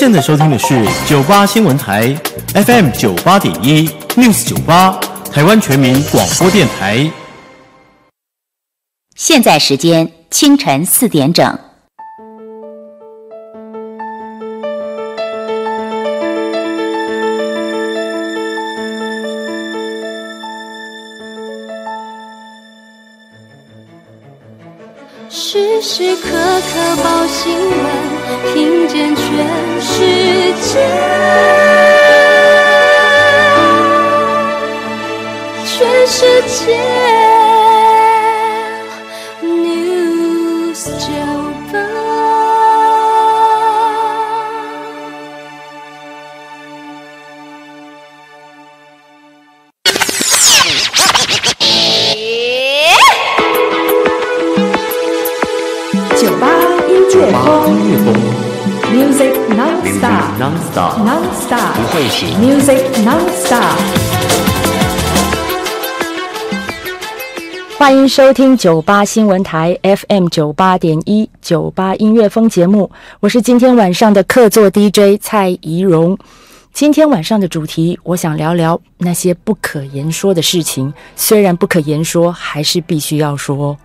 现在收听的是九八新闻台 FM 九八点一 News 九八台湾全民广播电台。现在时间清晨四点整。时时刻刻报新闻，听见全世界，全世界。Non-stop，不会停。Music non-stop。欢迎收听九八新闻台 FM 九八点一九八音乐风节目，我是今天晚上的客座 DJ 蔡怡蓉。今天晚上的主题，我想聊聊那些不可言说的事情，虽然不可言说，还是必须要说。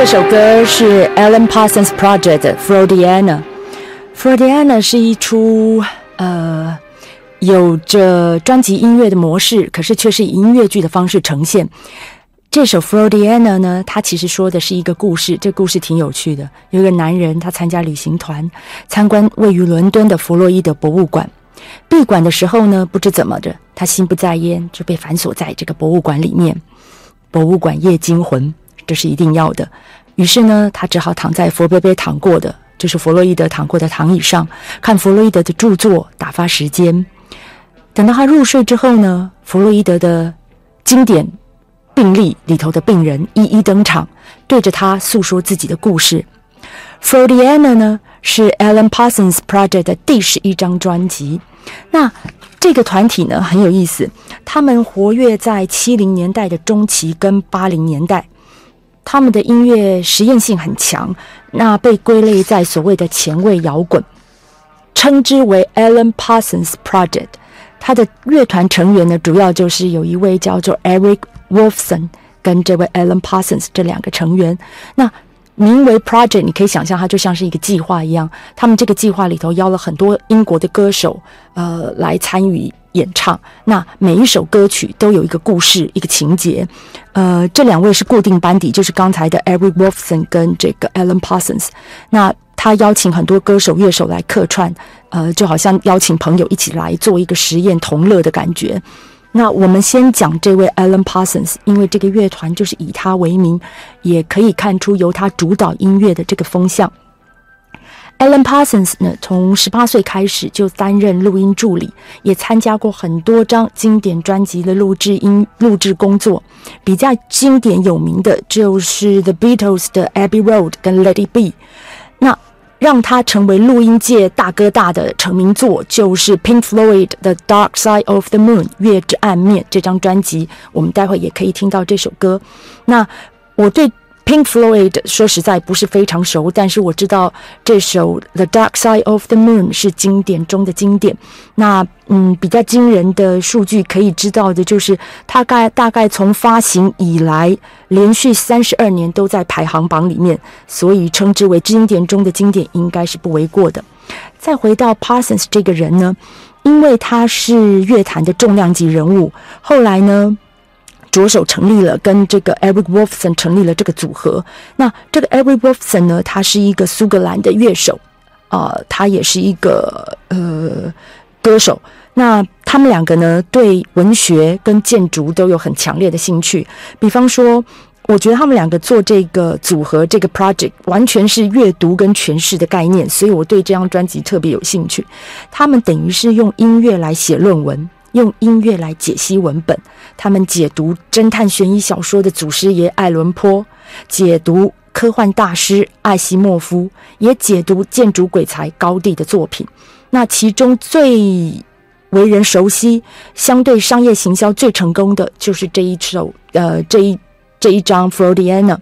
这首歌是 Alan Parsons Project 的《Freudiana》。Freudiana 是一出呃有着专辑音乐的模式，可是却是以音乐剧的方式呈现。这首《Freudiana》呢，它其实说的是一个故事，这故事挺有趣的。有一个男人，他参加旅行团，参观位于伦敦的弗洛伊德博物馆。闭馆的时候呢，不知怎么着，他心不在焉，就被反锁在这个博物馆里面。博物馆夜惊魂。这是一定要的。于是呢，他只好躺在佛贝贝躺过的，就是弗洛伊德躺过的躺椅上，看弗洛伊德的著作，打发时间。等到他入睡之后呢，弗洛伊德的经典病历里头的病人一一登场，对着他诉说自己的故事。Freudiana 呢是 Alan Parsons Project 的第十一张专辑。那这个团体呢很有意思，他们活跃在七零年代的中期跟八零年代，他们的音乐实验性很强，那被归类在所谓的前卫摇滚，称之为 Alan Parsons Project。他的乐团成员呢，主要就是有一位叫做 Eric Wolfson 跟这位 Alan Parsons 这两个成员。那名为 Project，你可以想象它就像是一个计划一样。他们这个计划里头邀了很多英国的歌手，呃，来参与演唱。那每一首歌曲都有一个故事、一个情节。呃，这两位是固定班底，就是刚才的 Eric Wolfson 跟这个 Alan Parsons。那他邀请很多歌手、乐手来客串，呃，就好像邀请朋友一起来做一个实验、同乐的感觉。那我们先讲这位 Alan Parsons，因为这个乐团就是以他为名，也可以看出由他主导音乐的这个风向。Alan Parsons 呢，从十八岁开始就担任录音助理，也参加过很多张经典专辑的录制音录制工作。比较经典有名的就是 The Beatles 的 Abbey Road 跟 Let It Be。那让他成为录音界大哥大的成名作，就是 Pink Floyd 的《Dark Side of the Moon》月之暗面这张专辑。我们待会也可以听到这首歌。那我对。Pink Floyd 说实在不是非常熟，但是我知道这首《The Dark Side of the Moon》是经典中的经典。那嗯，比较惊人的数据可以知道的就是，大概大概从发行以来，连续三十二年都在排行榜里面，所以称之为经典中的经典，应该是不为过的。再回到 Parsons 这个人呢，因为他是乐坛的重量级人物，后来呢。着手成立了跟这个 Eric Wolfson 成立了这个组合。那这个 Eric Wolfson 呢，他是一个苏格兰的乐手，啊，他也是一个呃歌手。那他们两个呢，对文学跟建筑都有很强烈的兴趣。比方说，我觉得他们两个做这个组合这个 project 完全是阅读跟诠释的概念，所以我对这张专辑特别有兴趣。他们等于是用音乐来写论文。用音乐来解析文本，他们解读侦探悬疑小说的祖师爷爱伦坡，解读科幻大师艾西莫夫，也解读建筑鬼才高地的作品。那其中最为人熟悉、相对商业行销最成功的，就是这一首呃这一这一张《frodiana》。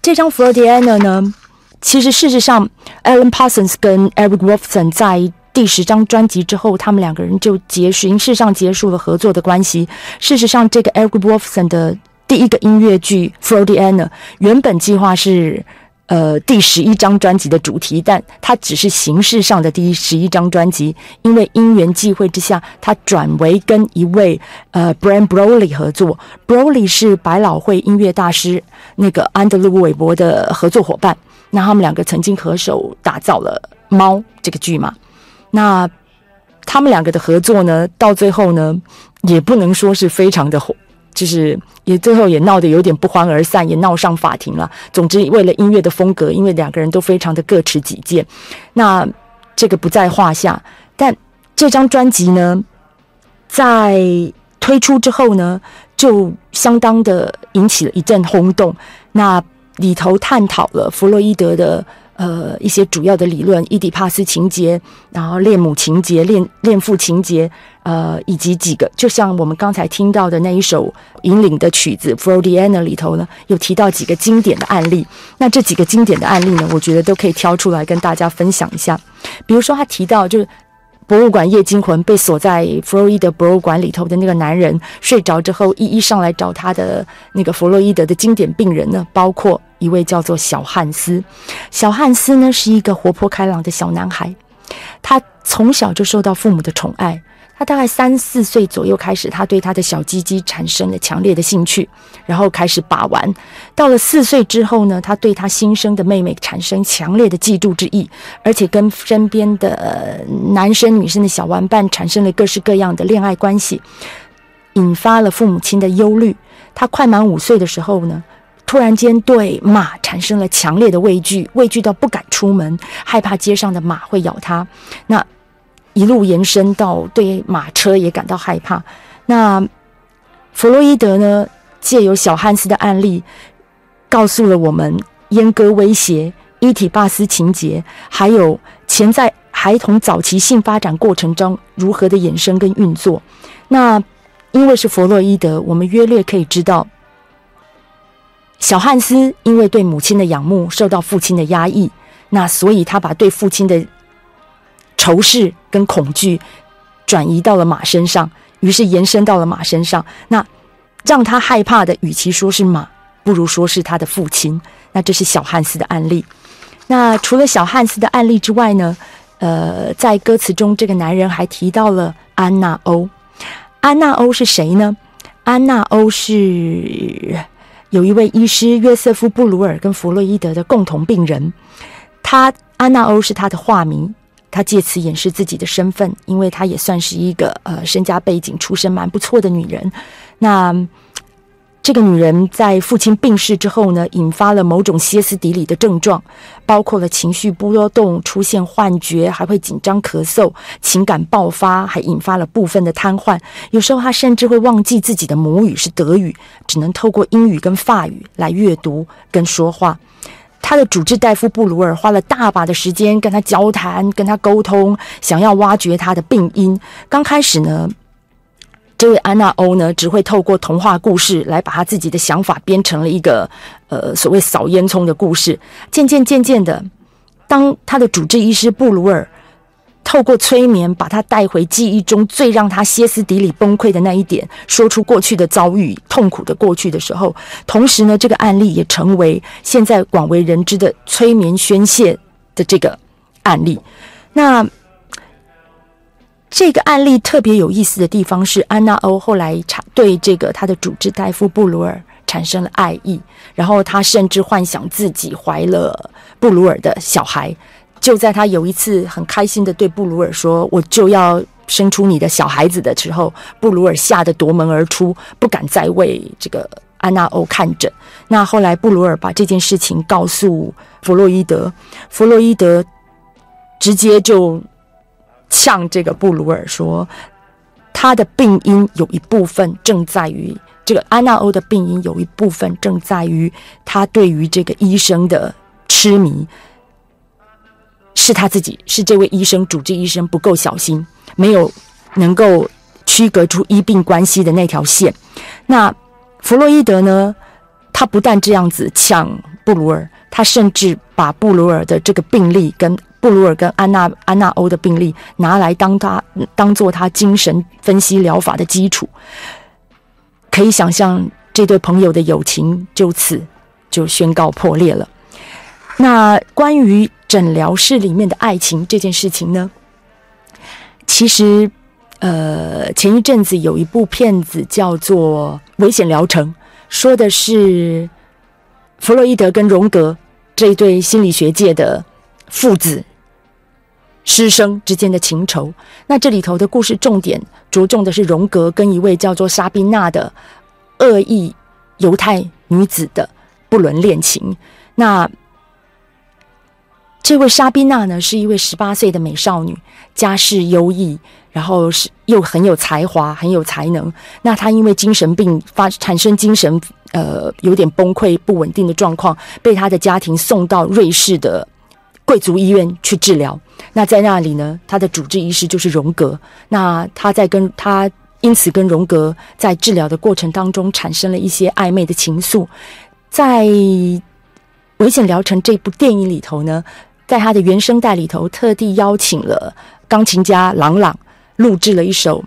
这张《frodiana》呢，其实事实上，Alan Parsons 跟 Eric Wolfson 在第十张专辑之后，他们两个人就结形式上结束了合作的关系。事实上，这个 Eric Wolfson 的第一个音乐剧《f r o d i a n a》原本计划是呃第十一张专辑的主题，但它只是形式上的第十一张专辑。因为因缘际会之下，他转为跟一位呃 Brian Broly 合作。Broly 是百老汇音乐大师那个安德鲁·韦伯的合作伙伴。那他们两个曾经合手打造了《猫》这个剧嘛。那他们两个的合作呢，到最后呢，也不能说是非常的火，就是也最后也闹得有点不欢而散，也闹上法庭了。总之，为了音乐的风格，因为两个人都非常的各持己见，那这个不在话下。但这张专辑呢，在推出之后呢，就相当的引起了一阵轰动。那里头探讨了弗洛伊德的。呃，一些主要的理论，伊底帕斯情节，然后恋母情节、恋恋父情节，呃，以及几个，就像我们刚才听到的那一首引领的曲子《Freudiana》里头呢，有提到几个经典的案例。那这几个经典的案例呢，我觉得都可以挑出来跟大家分享一下。比如说，他提到就是博物馆夜惊魂被锁在弗洛伊德博物馆里头的那个男人，睡着之后一一上来找他的那个弗洛伊德的经典病人呢，包括。一位叫做小汉斯，小汉斯呢是一个活泼开朗的小男孩，他从小就受到父母的宠爱。他大概三四岁左右开始，他对他的小鸡鸡产生了强烈的兴趣，然后开始把玩。到了四岁之后呢，他对他新生的妹妹产生强烈的嫉妒之意，而且跟身边的男生女生的小玩伴产生了各式各样的恋爱关系，引发了父母亲的忧虑。他快满五岁的时候呢。突然间对马产生了强烈的畏惧，畏惧到不敢出门，害怕街上的马会咬他。那一路延伸到对马车也感到害怕。那弗洛伊德呢，借由小汉斯的案例，告诉了我们阉割威胁、伊体巴斯情节，还有潜在孩童早期性发展过程中如何的衍生跟运作。那因为是弗洛伊德，我们约略可以知道，小汉斯因为对母亲的仰慕受到父亲的压抑，那所以他把对父亲的仇视跟恐惧转移到了马身上，于是延伸到了马身上。那让他害怕的，与其说是马，不如说是他的父亲。那这是小汉斯的案例。那除了小汉斯的案例之外呢？呃，在歌词中，这个男人还提到了安娜欧。安娜欧是谁呢？安娜欧是有一位医师约瑟夫布鲁尔跟弗洛伊德的共同病人。他安娜欧是他的化名，他借此掩饰自己的身份，因为他也算是一个呃身家背景出身蛮不错的女人。那。这个女人在父亲病逝之后呢，引发了某种歇斯底里的症状，包括了情绪波动、出现幻觉，还会紧张咳嗽、情感爆发，还引发了部分的瘫痪。有时候她甚至会忘记自己的母语是德语，只能透过英语跟法语来阅读跟说话。她的主治大夫布鲁尔花了大把的时间跟她交谈、跟她沟通，想要挖掘她的病因。刚开始呢。这位安娜欧呢，只会透过童话故事来把他自己的想法编成了一个呃所谓扫烟囱的故事。渐渐渐渐的，当他的主治医师布鲁尔透过催眠把他带回记忆中最让他歇斯底里崩溃的那一点，说出过去的遭遇、痛苦的过去的时候，同时呢，这个案例也成为现在广为人知的催眠宣泄的这个案例。那。这个案例特别有意思的地方是，安娜欧后来产对这个他的主治大夫布鲁尔产生了爱意，然后他甚至幻想自己怀了布鲁尔的小孩。就在他有一次很开心的对布鲁尔说：“我就要生出你的小孩子的时候”，布鲁尔吓得夺门而出，不敢再为这个安娜欧看诊。那后来布鲁尔把这件事情告诉弗洛伊德，弗洛伊德直接就。呛这个布鲁尔说，他的病因有一部分正在于这个安娜欧的病因有一部分正在于他对于这个医生的痴迷，是他自己是这位医生主治医生不够小心，没有能够区隔出医病关系的那条线。那弗洛伊德呢？他不但这样子呛布鲁尔，他甚至把布鲁尔的这个病例跟。布鲁尔跟安娜安娜欧的病例拿来当他当做他精神分析疗法的基础，可以想象这对朋友的友情就此就宣告破裂了。那关于诊疗室里面的爱情这件事情呢？其实，呃，前一阵子有一部片子叫做《危险疗程》，说的是弗洛伊德跟荣格这一对心理学界的父子。师生之间的情仇，那这里头的故事重点着重的是荣格跟一位叫做莎宾娜的恶意犹太女子的不伦恋情。那这位莎宾娜呢，是一位十八岁的美少女，家世优异，然后是又很有才华、很有才能。那她因为精神病发产生精神呃有点崩溃、不稳定的状况，被她的家庭送到瑞士的。贵族医院去治疗，那在那里呢？他的主治医师就是荣格。那他在跟他因此跟荣格在治疗的过程当中产生了一些暧昧的情愫。在《危险疗程》这部电影里头呢，在他的原声带里头特地邀请了钢琴家朗朗录制了一首《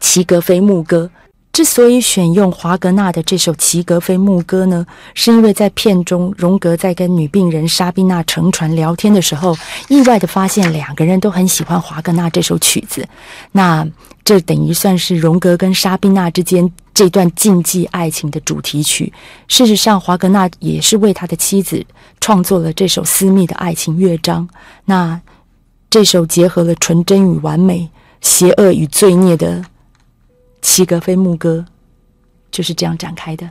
齐格菲牧歌》。之所以选用华格纳的这首《齐格飞牧歌》呢，是因为在片中，荣格在跟女病人莎宾娜乘船聊天的时候，意外的发现两个人都很喜欢华格纳这首曲子。那这等于算是荣格跟莎宾娜之间这段禁忌爱情的主题曲。事实上，华格纳也是为他的妻子创作了这首私密的爱情乐章。那这首结合了纯真与完美、邪恶与罪孽的。齐格菲牧歌就是这样展开的。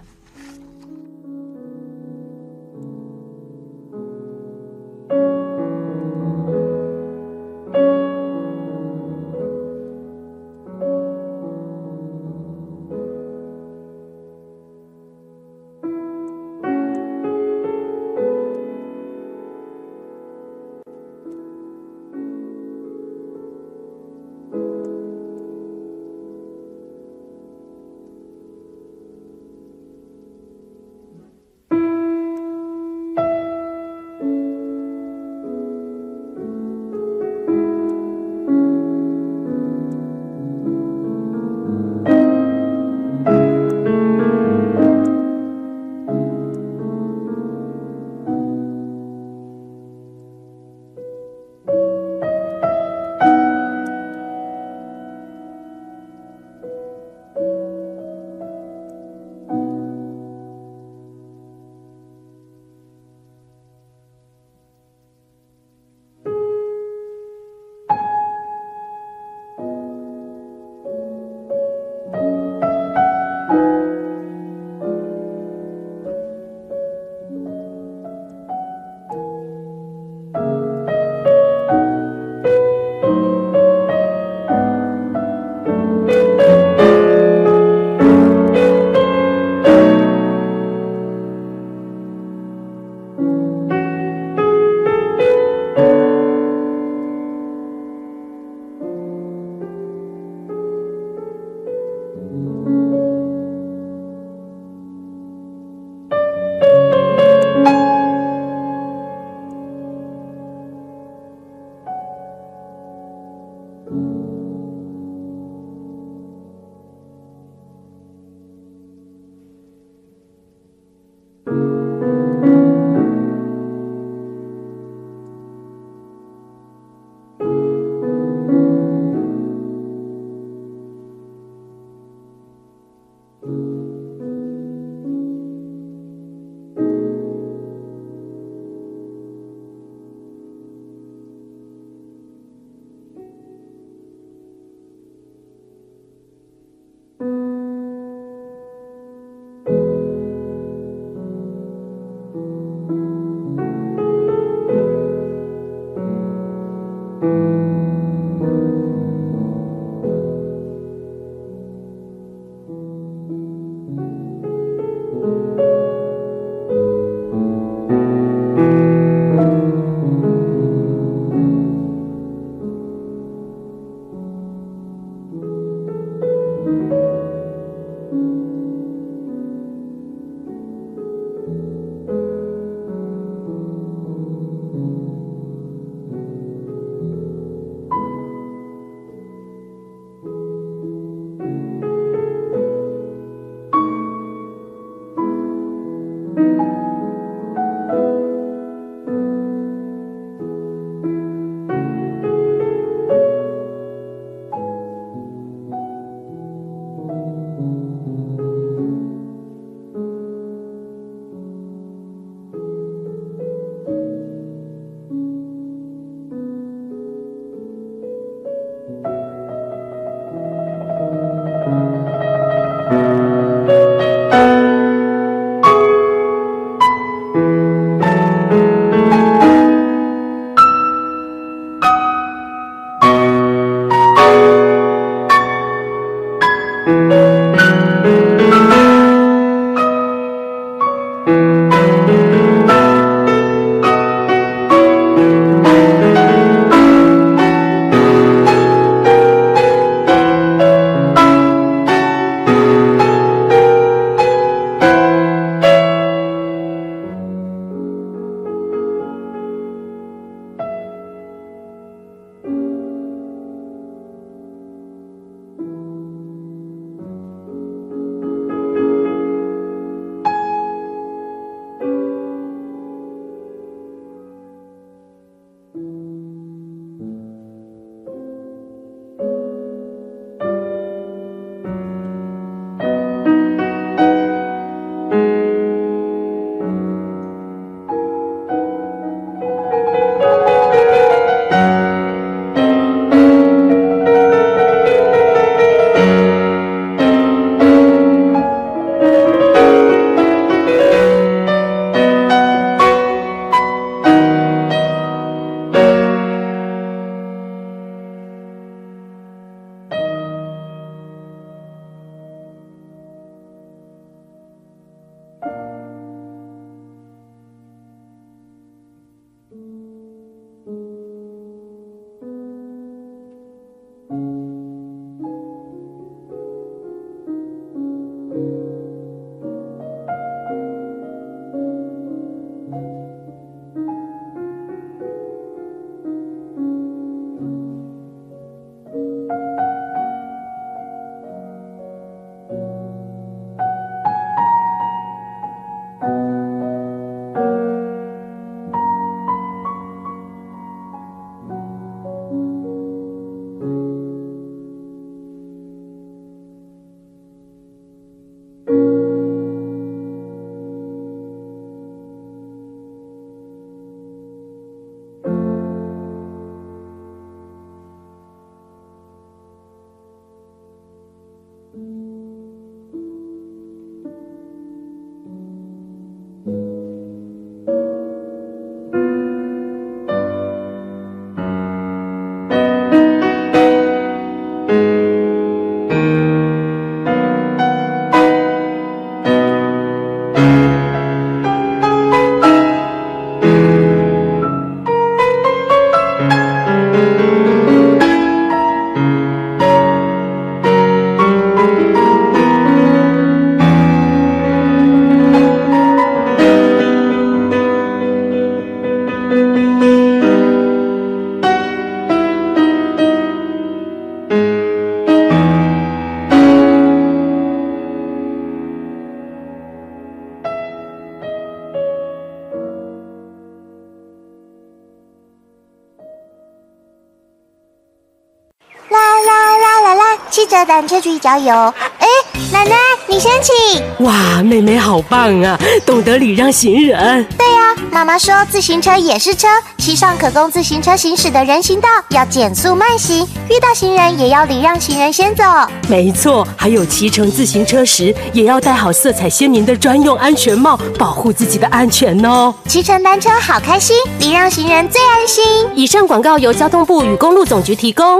郊游。哎，奶奶，你先请。哇，妹妹好棒啊，懂得礼让行人。对呀，妈妈说自行车也是车，骑上可供自行车行驶的人行道要减速慢行，遇到行人也要礼让行人先走。没错，还有骑乘自行车时也要戴好色彩鲜明的专用安全帽，保护自己的安全哦。骑乘单车好开心，礼让行人最安心。以上广告由交通部与公路总局提供。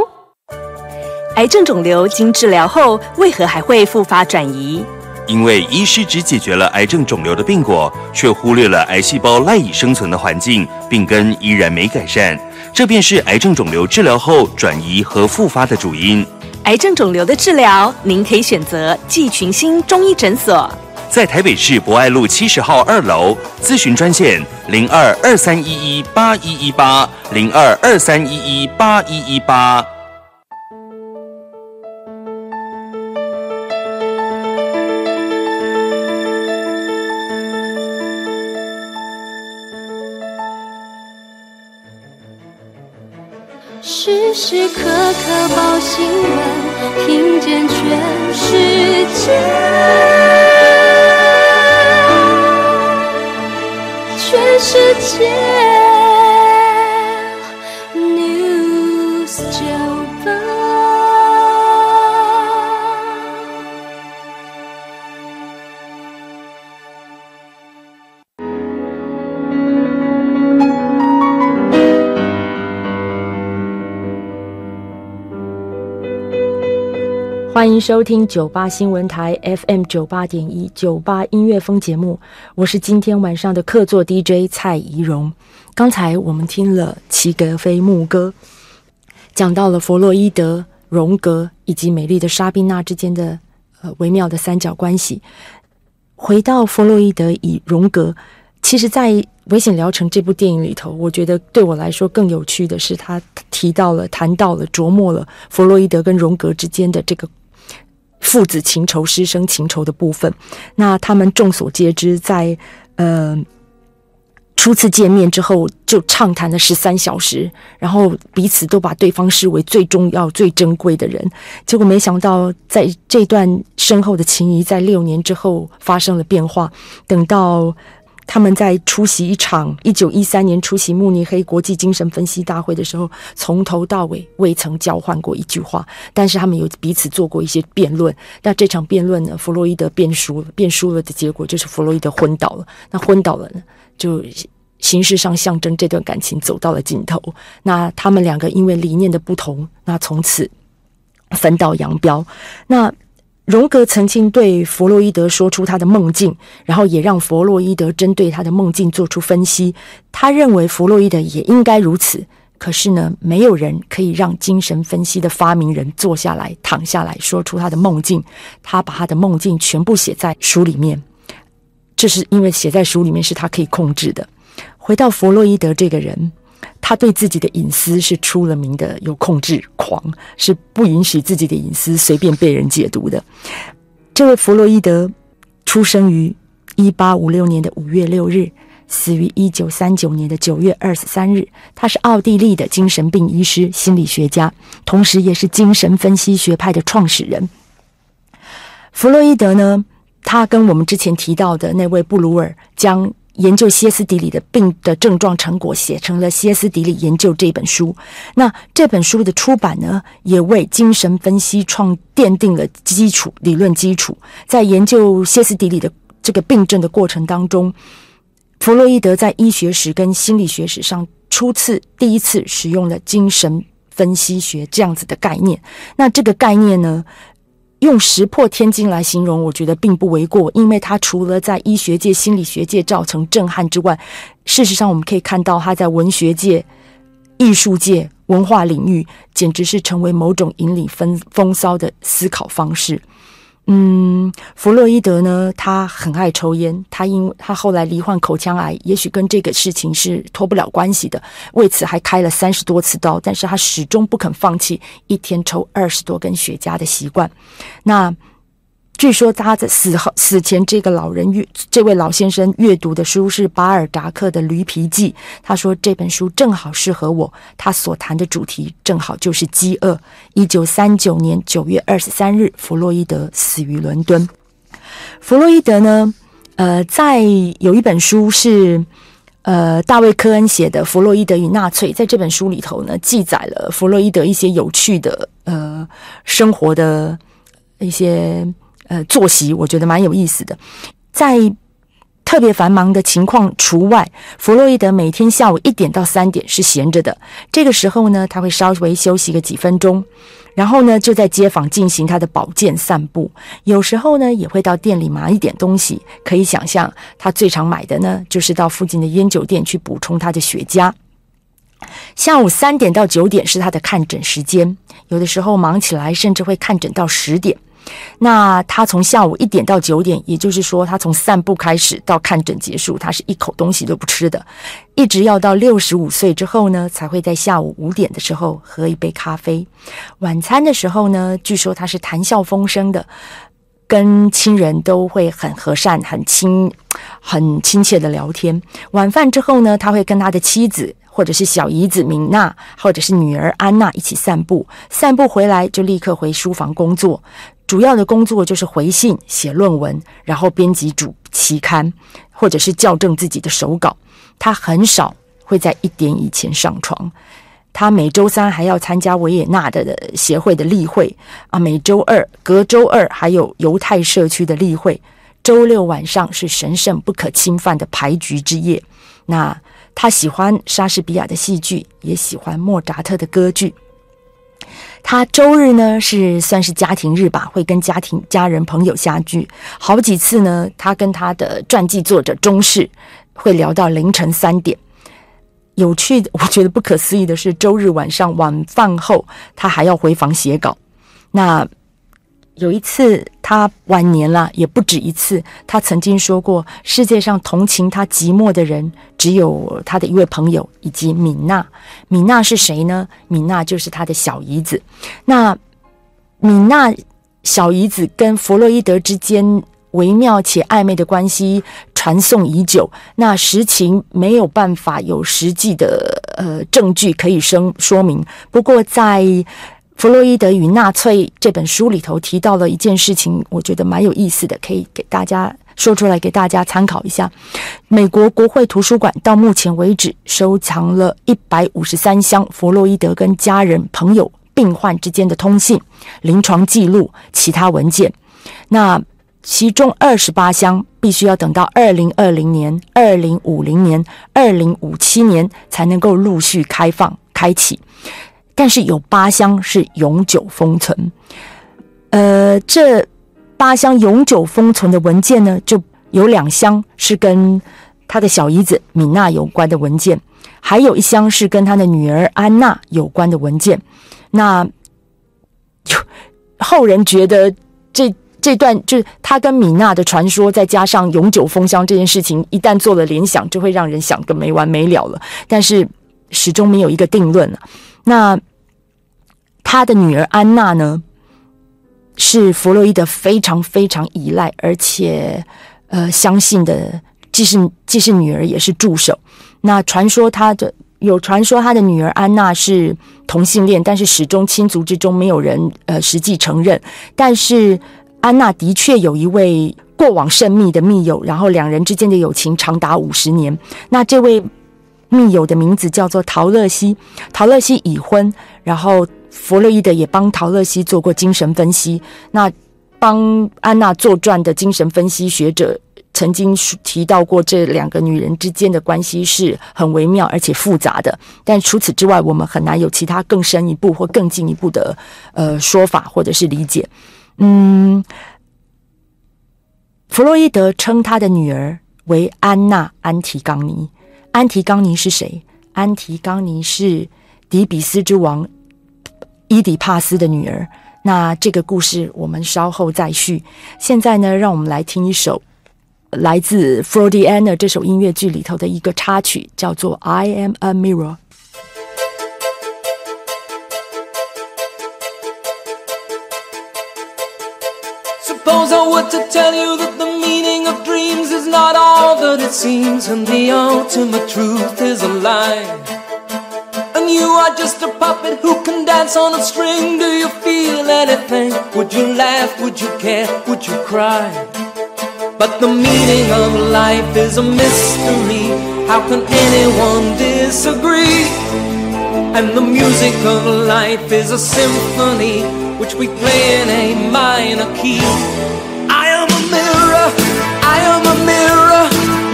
癌症肿瘤经治疗后，为何还会复发转移？因为医师只解决了癌症肿瘤的病果，却忽略了癌细胞赖以生存的环境，病根依然没改善，这便是癌症肿瘤治疗后转移和复发的主因。癌症肿瘤的治疗，您可以选择季群星中医诊所，在台北市博爱路七十号二楼，咨询专线零二二三一一八一一八零二二三一一八一一八。时时刻刻报新闻，听见全世界，全世界。欢迎收听九八新闻台 FM 九八点一九八音乐风节目，我是今天晚上的客座 DJ 蔡怡蓉。刚才我们听了齐格飞牧歌，讲到了弗洛伊德、荣格以及美丽的莎宾娜之间的呃微妙的三角关系。回到弗洛伊德与荣格，其实，在《危险疗程》这部电影里头，我觉得对我来说更有趣的是，他提到了、谈到了、琢磨了弗洛伊德跟荣格之间的这个。父子情仇、师生情仇的部分，那他们众所皆知，在呃初次见面之后就畅谈了十三小时，然后彼此都把对方视为最重要、最珍贵的人。结果没想到，在这段深厚的情谊，在六年之后发生了变化。等到。他们在出席一场一九一三年出席慕尼黑国际精神分析大会的时候，从头到尾未曾交换过一句话。但是他们有彼此做过一些辩论。那这场辩论呢，弗洛伊德辩输了，辩输了的结果就是弗洛伊德昏倒了。那昏倒了呢，就形式上象征这段感情走到了尽头。那他们两个因为理念的不同，那从此分道扬镳。那。荣格曾经对弗洛伊德说出他的梦境，然后也让弗洛伊德针对他的梦境做出分析。他认为弗洛伊德也应该如此。可是呢，没有人可以让精神分析的发明人坐下来、躺下来说出他的梦境。他把他的梦境全部写在书里面，这是因为写在书里面是他可以控制的。回到弗洛伊德这个人。他对自己的隐私是出了名的有控制狂，是不允许自己的隐私随便被人解读的。这位弗洛伊德出生于一八五六年的五月六日，死于一九三九年的九月二十三日。他是奥地利的精神病医师、心理学家，同时也是精神分析学派的创始人。弗洛伊德呢，他跟我们之前提到的那位布鲁尔将。研究歇斯底里的病的症状成果，写成了《歇斯底里研究》这本书。那这本书的出版呢，也为精神分析创奠定了基础理论基础。在研究歇斯底里的这个病症的过程当中，弗洛伊德在医学史跟心理学史上初次第一次使用了精神分析学这样子的概念。那这个概念呢？用石破天惊来形容，我觉得并不为过，因为他除了在医学界、心理学界造成震撼之外，事实上我们可以看到他在文学界、艺术界、文化领域，简直是成为某种引领风风骚的思考方式。嗯，弗洛伊德呢，他很爱抽烟，他因他后来罹患口腔癌，也许跟这个事情是脱不了关系的，为此还开了三十多次刀，但是他始终不肯放弃一天抽二十多根雪茄的习惯。那。据说他在死后死前，这个老人阅这位老先生阅读的书是巴尔扎克的《驴皮记》。他说这本书正好适合我，他所谈的主题正好就是饥饿。一九三九年九月二十三日，弗洛伊德死于伦敦。弗洛伊德呢，呃，在有一本书是呃大卫科恩写的《弗洛伊德与纳粹》。在这本书里头呢，记载了弗洛伊德一些有趣的呃生活的一些。呃，作息我觉得蛮有意思的，在特别繁忙的情况除外，弗洛伊德每天下午一点到三点是闲着的。这个时候呢，他会稍微休息个几分钟，然后呢，就在街坊进行他的保健散步。有时候呢，也会到店里买一点东西。可以想象，他最常买的呢，就是到附近的烟酒店去补充他的雪茄。下午三点到九点是他的看诊时间，有的时候忙起来，甚至会看诊到十点。那他从下午一点到九点，也就是说，他从散步开始到看诊结束，他是一口东西都不吃的，一直要到六十五岁之后呢，才会在下午五点的时候喝一杯咖啡。晚餐的时候呢，据说他是谈笑风生的，跟亲人都会很和善、很亲、很亲切的聊天。晚饭之后呢，他会跟他的妻子。或者是小姨子敏娜，或者是女儿安娜一起散步，散步回来就立刻回书房工作。主要的工作就是回信、写论文，然后编辑主期刊，或者是校正自己的手稿。他很少会在一点以前上床。他每周三还要参加维也纳的协会的例会啊，每周二、隔周二还有犹太社区的例会。周六晚上是神圣不可侵犯的牌局之夜。那。他喜欢莎士比亚的戏剧，也喜欢莫扎特的歌剧。他周日呢是算是家庭日吧，会跟家庭、家人、朋友相聚。好几次呢，他跟他的传记作者钟氏会聊到凌晨三点。有趣的，我觉得不可思议的是，周日晚上晚饭后，他还要回房写稿。那有一次，他晚年了，也不止一次。他曾经说过，世界上同情他寂寞的人，只有他的一位朋友以及米娜。米娜是谁呢？米娜就是他的小姨子。那米娜小姨子跟弗洛伊德之间微妙且暧昧的关系传颂已久，那实情没有办法有实际的呃证据可以生说明。不过在弗洛伊德与纳粹这本书里头提到了一件事情，我觉得蛮有意思的，可以给大家说出来，给大家参考一下。美国国会图书馆到目前为止收藏了一百五十三箱弗洛伊德跟家人、朋友、病患之间的通信、临床记录、其他文件。那其中二十八箱必须要等到二零二零年、二零五零年、二零五七年才能够陆续开放开启。但是有八箱是永久封存，呃，这八箱永久封存的文件呢，就有两箱是跟他的小姨子米娜有关的文件，还有一箱是跟他的女儿安娜有关的文件。那后人觉得这这段就是他跟米娜的传说，再加上永久封箱这件事情，一旦做了联想，就会让人想个没完没了了。但是始终没有一个定论啊。那他的女儿安娜呢，是弗洛伊德非常非常依赖，而且呃相信的，既是既是女儿也是助手。那传说他的有传说他的女儿安娜是同性恋，但是始终亲族之中没有人呃实际承认。但是安娜的确有一位过往甚密的密友，然后两人之间的友情长达五十年。那这位。密友的名字叫做陶乐西，陶乐西已婚，然后弗洛伊德也帮陶乐西做过精神分析。那帮安娜作传的精神分析学者曾经提到过，这两个女人之间的关系是很微妙而且复杂的。但除此之外，我们很难有其他更深一步或更进一步的呃说法或者是理解。嗯，弗洛伊德称他的女儿为安娜·安提冈尼。安提冈尼是谁？安提冈尼是底比斯之王伊底帕斯的女儿。那这个故事我们稍后再续。现在呢，让我们来听一首来自《Freudiana》这首音乐剧里头的一个插曲，叫做《I Am a Mirror》。Suppose I were to tell you that the meaning of dreams is not all that it seems, and the ultimate truth is a lie. And you are just a puppet who can dance on a string. Do you feel anything? Would you laugh? Would you care? Would you cry? But the meaning of life is a mystery. How can anyone disagree? And the music of life is a symphony which we play in a minor key. I am a mirror, mirror.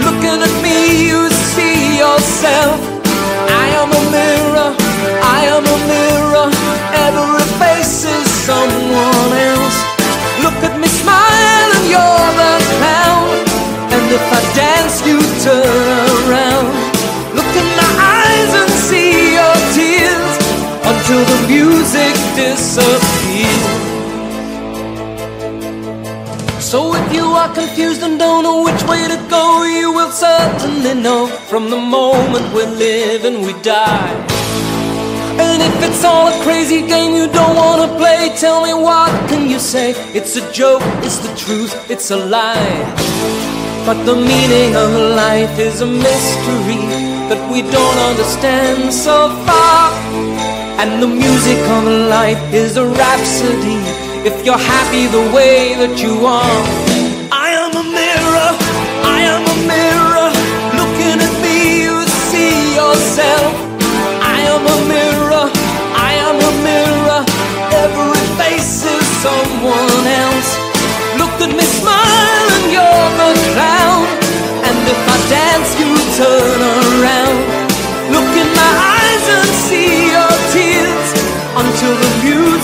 Looking at me, you see yourself. I am a mirror, I am a mirror. Every face is someone else. Look at me smile, and you're the clown. And if I dance, you turn around. Look in my eyes and see your tears until the music disappears. So if you are confused and don't know which way to go, you will certainly know from the moment we live and we die. And if it's all a crazy game you don't wanna play, tell me what can you say? It's a joke, it's the truth, it's a lie. But the meaning of life is a mystery that we don't understand so far. And the music of life is a rhapsody if you're happy the way that you are. I am a mirror, I am a mirror. Looking at me, you see yourself. I am a mirror, I am a mirror. Every face is someone else. Look at me smile, and you're the clown. And if I dance, you turn around. Look in my eyes and see your tears until the music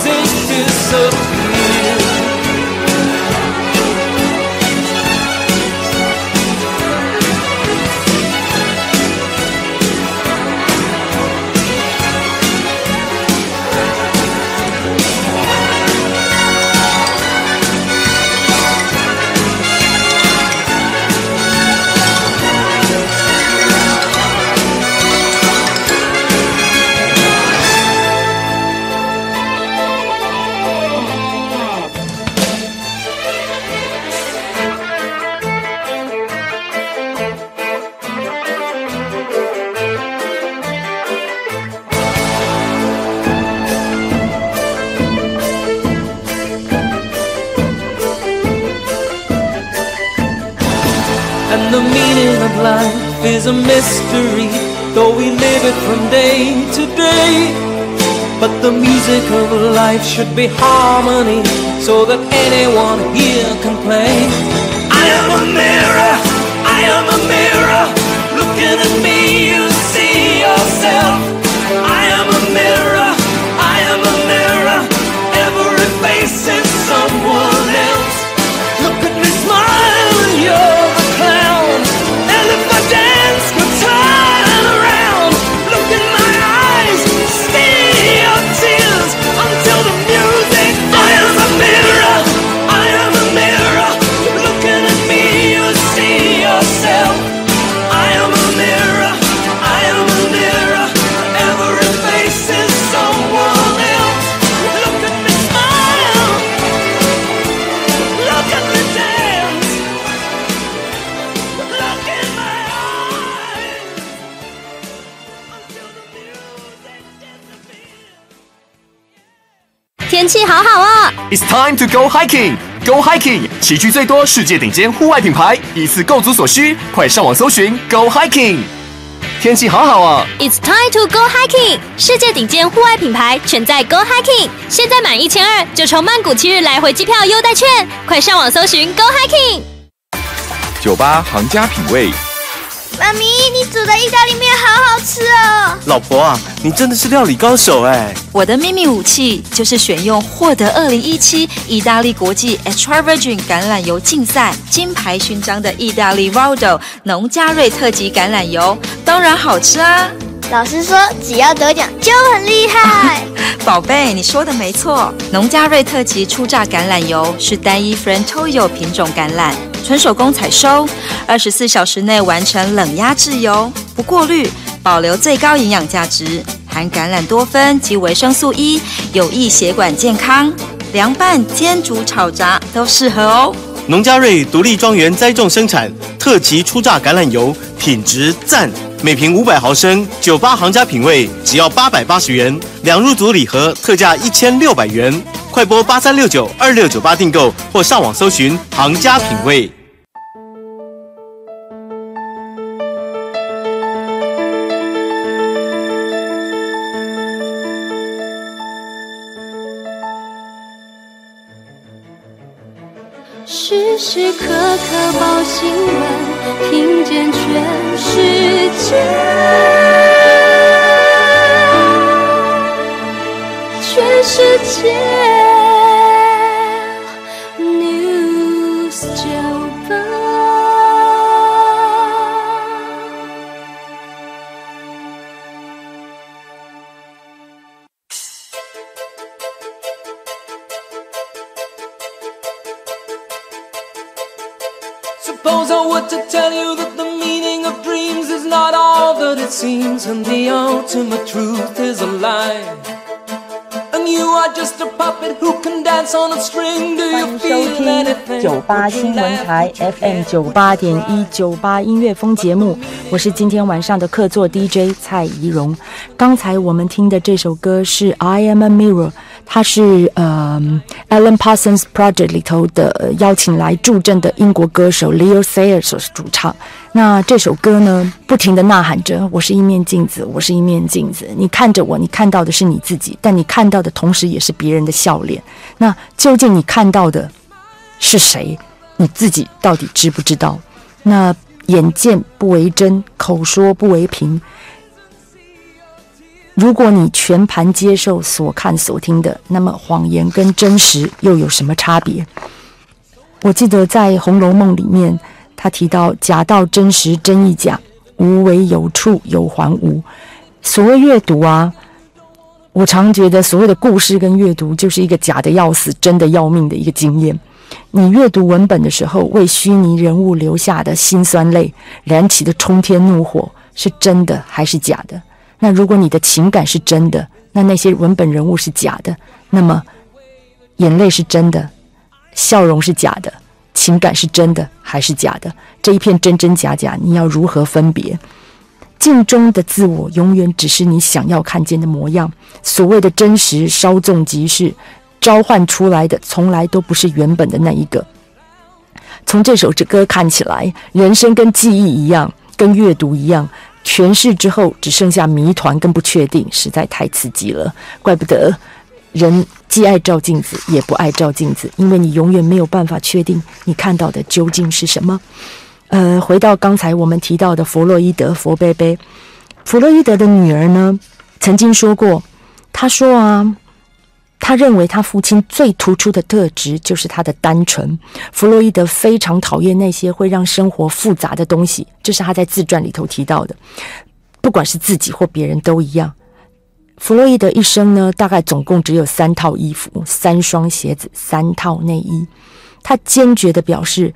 day to day. But the music of life should be harmony, so that anyone here can play. I am a mirror, I am a mirror, looking at me, It's time to go hiking. Go hiking，齐聚最多世界顶尖户外品牌，一次购足所需，快上网搜寻 Go hiking。天气好好啊！It's time to go hiking！世界顶尖户外品牌全在 Go Hiking，现在满一千二就抽曼谷七日来回机票优待券，快上网搜寻 Go Hiking。酒吧行家品味，妈咪，你煮的意大利面好好吃哦！老婆啊，你真的是料理高手哎！我的秘密武器就是选用获得二零一七意大利国际 Extra Virgin 橄榄油竞赛金牌勋章的意大利 Valdo 农家瑞特级橄榄油，当然好吃啊！老师说，只要得奖就很厉害。宝贝，你说的没错，农家瑞特级初榨橄榄油是单一 Frantoio 品种橄榄，纯手工采收，二十四小时内完成冷压制油，不过滤，保留最高营养价值，含橄榄多酚及维生素 E，有益血管健康。凉拌、煎、煮、炒、炸都适合哦。农家瑞独立庄园栽种生产特级初榨橄榄油，品质赞，每瓶五百毫升，酒吧行家品味，只要八百八十元，两入组礼盒特价一千六百元，快拨八三六九二六九八订购，或上网搜寻行家品味。时时刻刻报新闻，听见全世界。全世界 seems, and the ultimate truth is a lie. And you are just a puppet who 九八新闻台 FM? 九八点一九八音乐风节目，我是今天晚上的客座 DJ 蔡怡蓉。刚才我们听的这首歌是《I Am a Mirror》，它是呃 Alan Parsons Project 里头的呃邀请来助阵的英国歌手 Leo Sayer 所主唱。那这首歌呢，不停的呐喊着：“我是一面镜子，我是一面镜子。你看着我，你看到的是你自己，但你看到的同时也是别人的笑脸。那究竟你看到的是谁？你自己到底知不知道？那眼见不为真，口说不为凭。如果你全盘接受所看所听的，那么谎言跟真实又有什么差别？我记得在《红楼梦》里面，他提到“假道真实，真亦假；无为有处，有还无”。所谓阅读啊，我常觉得所谓的故事跟阅读，就是一个假的要死，真的要命的一个经验。你阅读文本的时候，为虚拟人物留下的辛酸泪，燃起的冲天怒火，是真的还是假的？那如果你的情感是真的，那那些文本人物是假的，那么眼泪是真的，笑容是假的，情感是真的还是假的？这一片真真假假，你要如何分别？镜中的自我永远只是你想要看见的模样，所谓的真实稍纵即逝，召唤出来的从来都不是原本的那一个。从这首之歌看起来，人生跟记忆一样，跟阅读一样，诠释之后只剩下谜团跟不确定，实在太刺激了。怪不得人既爱照镜子，也不爱照镜子，因为你永远没有办法确定你看到的究竟是什么。呃，回到刚才我们提到的弗洛伊德佛贝贝，弗洛伊德的女儿呢，曾经说过，她说啊。她认为他父亲最突出的特质就是他的单纯。弗洛伊德非常讨厌那些会让生活复杂的东西，这是他在自传里头提到的。不管是自己或别人都一样。弗洛伊德一生呢，大概总共只有三套衣服、三双鞋子、三套内衣。他坚决的表示，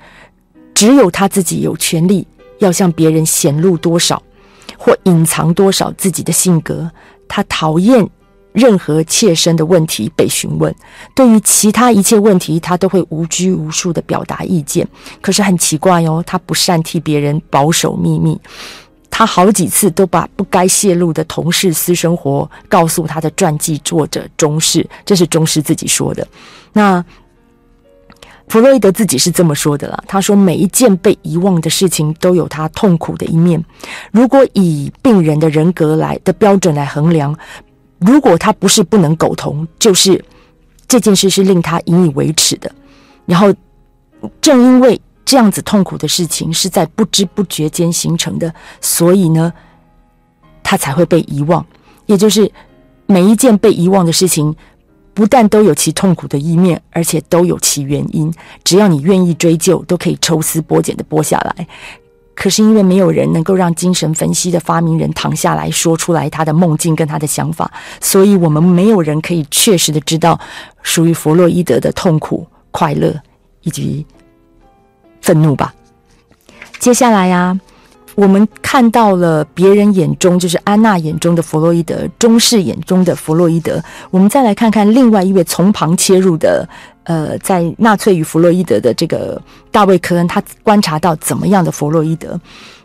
只有他自己有权利要向别人显露多少，或隐藏多少自己的性格。他讨厌。任何切身的问题被询问，对于其他一切问题，他都会无拘无束的表达意见。可是很奇怪哦，他不善替别人保守秘密，他好几次都把不该泄露的同事私生活告诉他的传记作者中士，这是中士自己说的。那弗洛伊德自己是这么说的啦，他说每一件被遗忘的事情都有他痛苦的一面。如果以病人的人格来的标准来衡量。如果他不是不能苟同，就是这件事是令他引以为耻的。然后，正因为这样子痛苦的事情是在不知不觉间形成的，所以呢，他才会被遗忘。也就是每一件被遗忘的事情，不但都有其痛苦的一面，而且都有其原因。只要你愿意追究，都可以抽丝剥茧的剥下来。可是因为没有人能够让精神分析的发明人躺下来说出来他的梦境跟他的想法，所以我们没有人可以确实的知道属于弗洛伊德的痛苦、快乐以及愤怒吧。接下来呀。我们看到了别人眼中就是安娜眼中的弗洛伊德，中士眼中的弗洛伊德。我们再来看看另外一位从旁切入的，呃，在纳粹与弗洛伊德的这个大卫科恩，他观察到怎么样的弗洛伊德？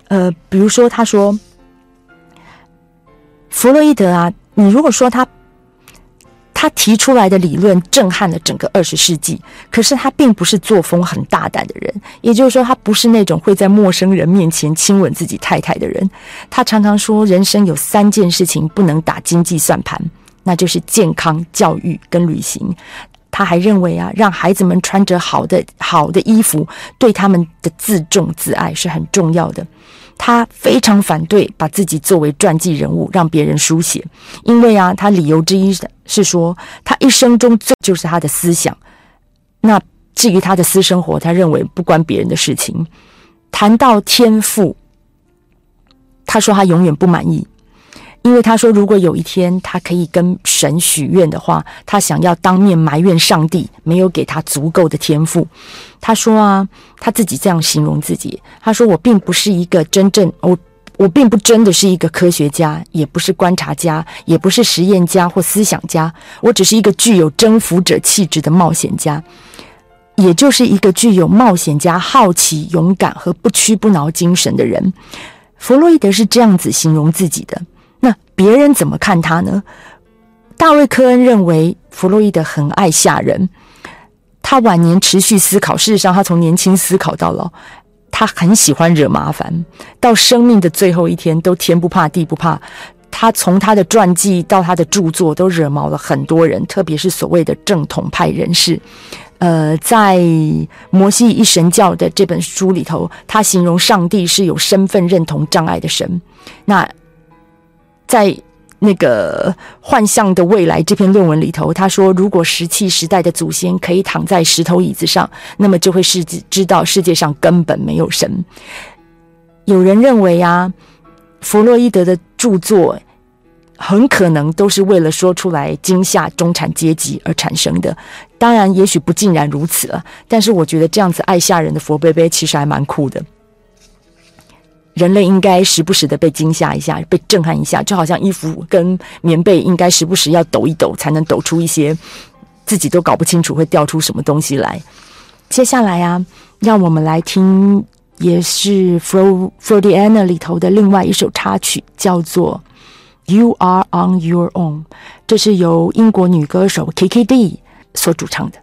呃，比如说他说，弗洛伊德啊，你如果说他。他提出来的理论震撼了整个二十世纪，可是他并不是作风很大胆的人，也就是说，他不是那种会在陌生人面前亲吻自己太太的人。他常常说，人生有三件事情不能打经济算盘，那就是健康、教育跟旅行。他还认为啊，让孩子们穿着好的好的衣服，对他们的自重自爱是很重要的。他非常反对把自己作为传记人物让别人书写，因为啊，他理由之一是说，他一生中最就是他的思想。那至于他的私生活，他认为不关别人的事情。谈到天赋，他说他永远不满意。因为他说，如果有一天他可以跟神许愿的话，他想要当面埋怨上帝没有给他足够的天赋。他说啊，他自己这样形容自己：他说，我并不是一个真正我，我并不真的是一个科学家，也不是观察家，也不是实验家或思想家，我只是一个具有征服者气质的冒险家，也就是一个具有冒险家好奇、勇敢和不屈不挠精神的人。弗洛伊德是这样子形容自己的。那别人怎么看他呢？大卫·科恩认为弗洛伊德很爱吓人。他晚年持续思考，事实上，他从年轻思考到老，他很喜欢惹麻烦，到生命的最后一天都天不怕地不怕。他从他的传记到他的著作都惹毛了很多人，特别是所谓的正统派人士。呃，在《摩西一神教》的这本书里头，他形容上帝是有身份认同障碍的神。那在那个幻象的未来这篇论文里头，他说，如果石器时代的祖先可以躺在石头椅子上，那么就会世知道世界上根本没有神。有人认为啊，弗洛伊德的著作很可能都是为了说出来惊吓中产阶级而产生的。当然，也许不尽然如此了。但是，我觉得这样子爱吓人的佛贝贝其实还蛮酷的。人类应该时不时的被惊吓一下，被震撼一下，就好像衣服跟棉被应该时不时要抖一抖，才能抖出一些自己都搞不清楚会掉出什么东西来。接下来啊，让我们来听，也是《Fro Frodiana》里头的另外一首插曲，叫做《You Are on Your Own》，这是由英国女歌手 K K D 所主唱的。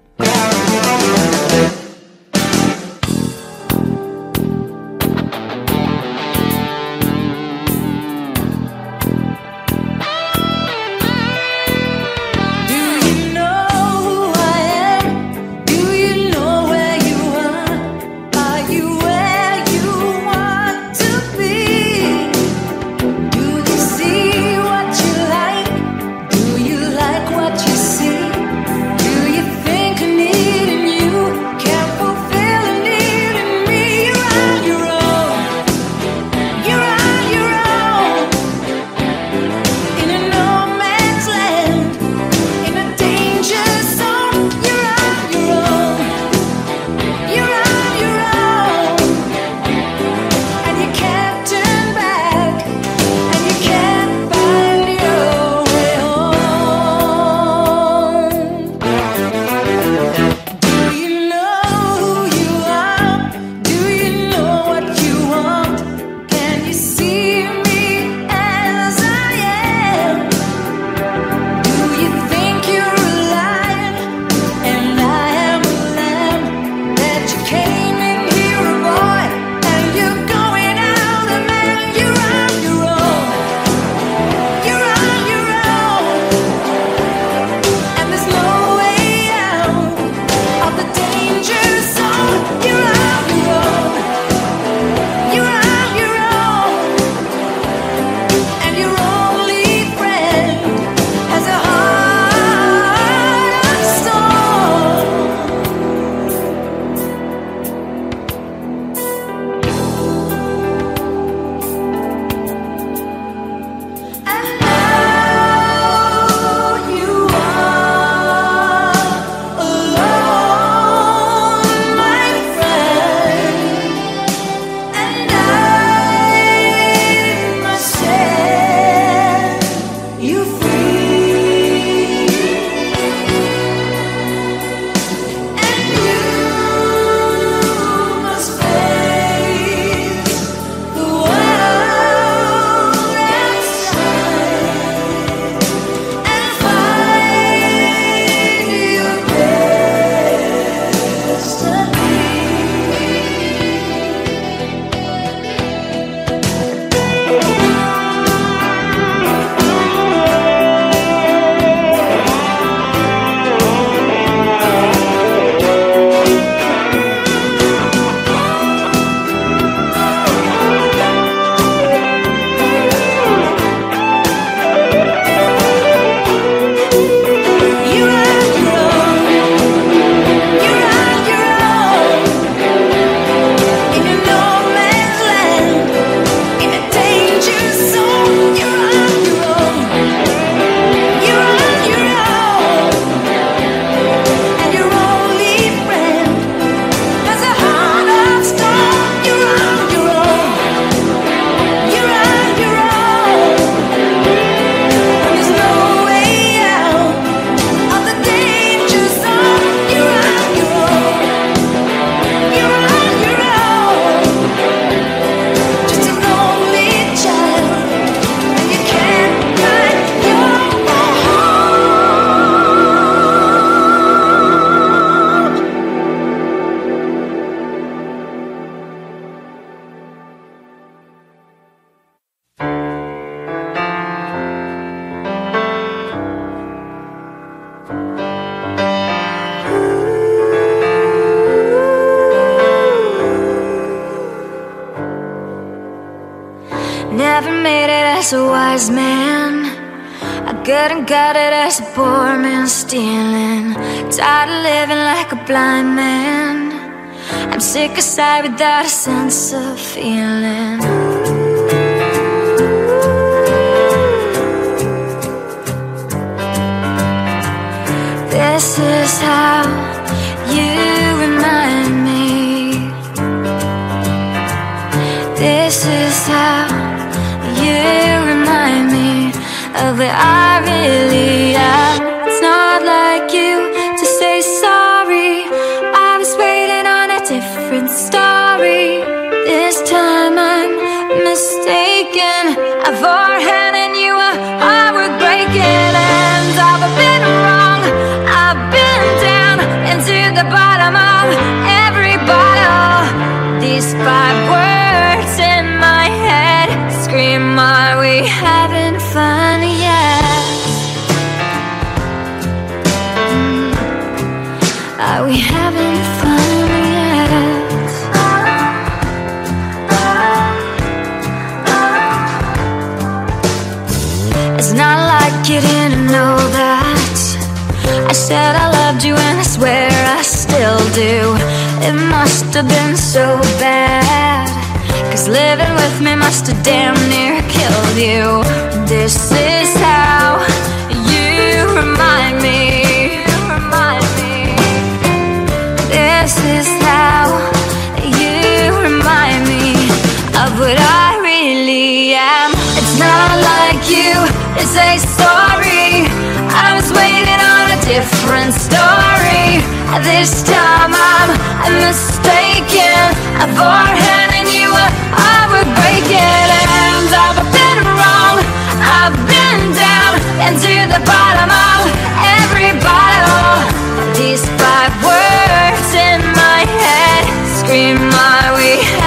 As a wise man. I couldn't cut it as a poor man stealing. Tired of living like a blind man. I'm sick aside without a sense of feeling. This is how you remind me. This is how you remind me of what I really am. It's not like you to say sorry. I was waiting on a different story. This time I'm mistaken. I've forehand and you are heartbreaking, and I've been wrong. I've been down into the bottom of every bottle. These know that. I said I loved you and I swear I still do. It must have been so bad. Cause living with me must have damn near killed you. This is how you remind me. This is how you remind me of what I really am. It's not like you it's a sorry. Different story. This time I'm mistaken. A forehand and you were I would break it. And I've been wrong. I've been down into the bottom of every bottle. These five words in my head scream, Are we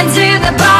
into the bottom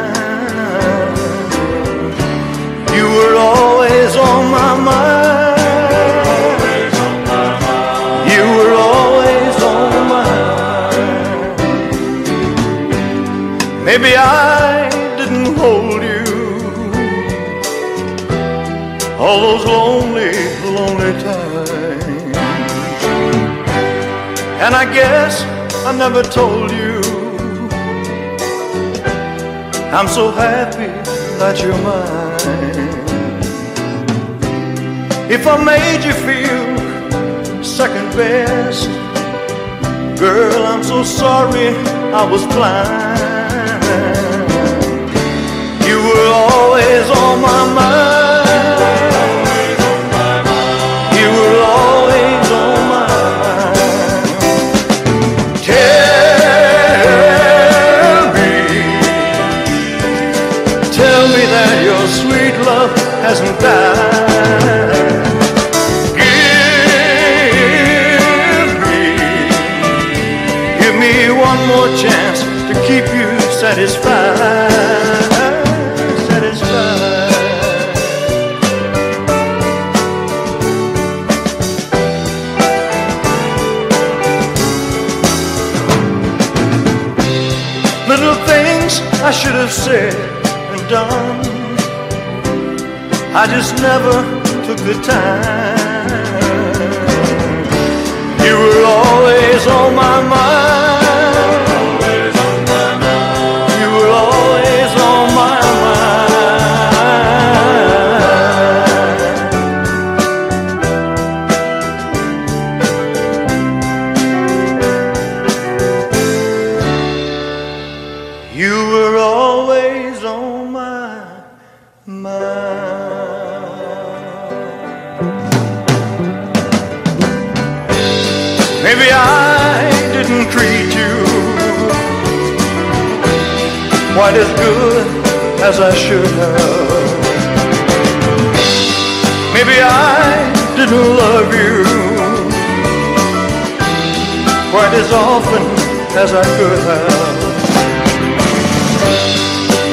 Were always on my mind. You were always on my mind. Maybe I didn't hold you all those lonely, lonely times. And I guess I never told you I'm so happy that you're mine if I made you feel second best. Girl, I'm so sorry I was blind. You were always on my mind. satisfied. I should have said and done. I just never took the time. You were always on my mind. as I should have. Maybe I didn't love you quite as often as I could have.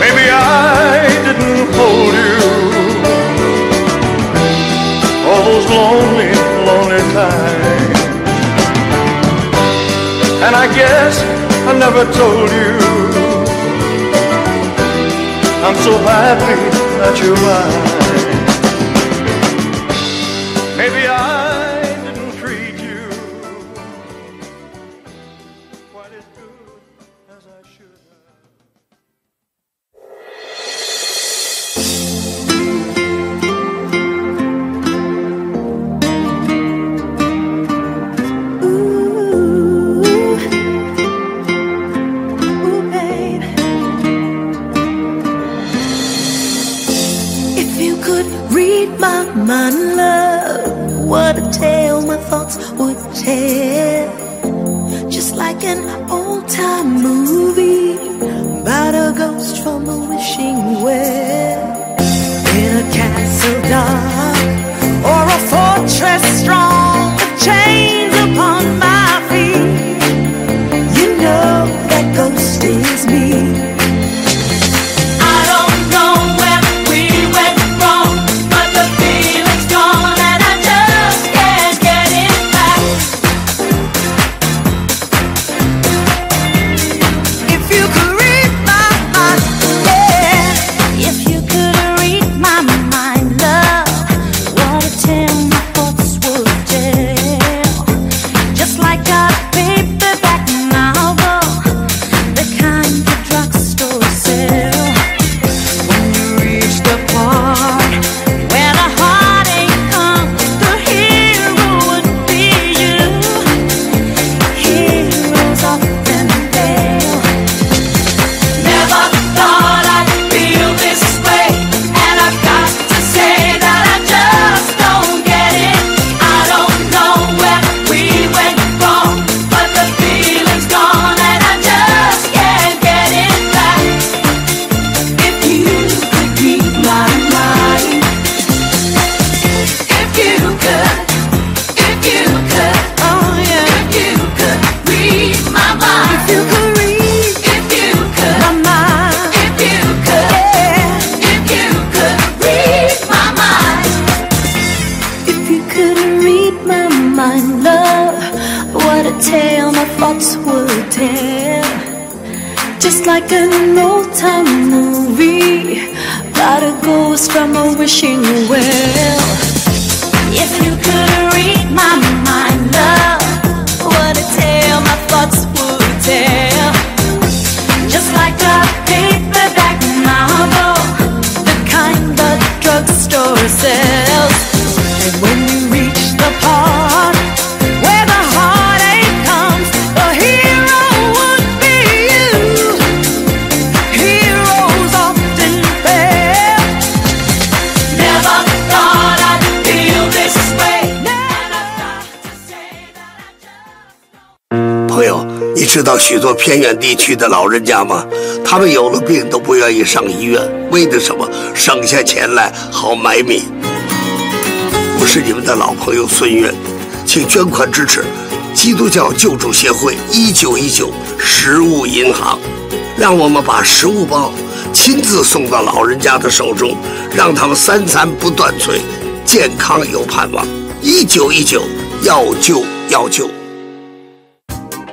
Maybe I didn't hold you all those lonely, lonely times. And I guess I never told you. I'm so happy that you're mine. my love, what a tale my thoughts would tell. Just like an old time movie about a ghost from a wishing well. In a castle dark or a fortress strong. 偏远地区的老人家吗？他们有了病都不愿意上医院，为的什么？省下钱来好买米。我是你们的老朋友孙悦，请捐款支持基督教救助协会一九一九食物银行，让我们把食物包亲自送到老人家的手中，让他们三餐不断炊，健康有盼望。一九一九，要救要救。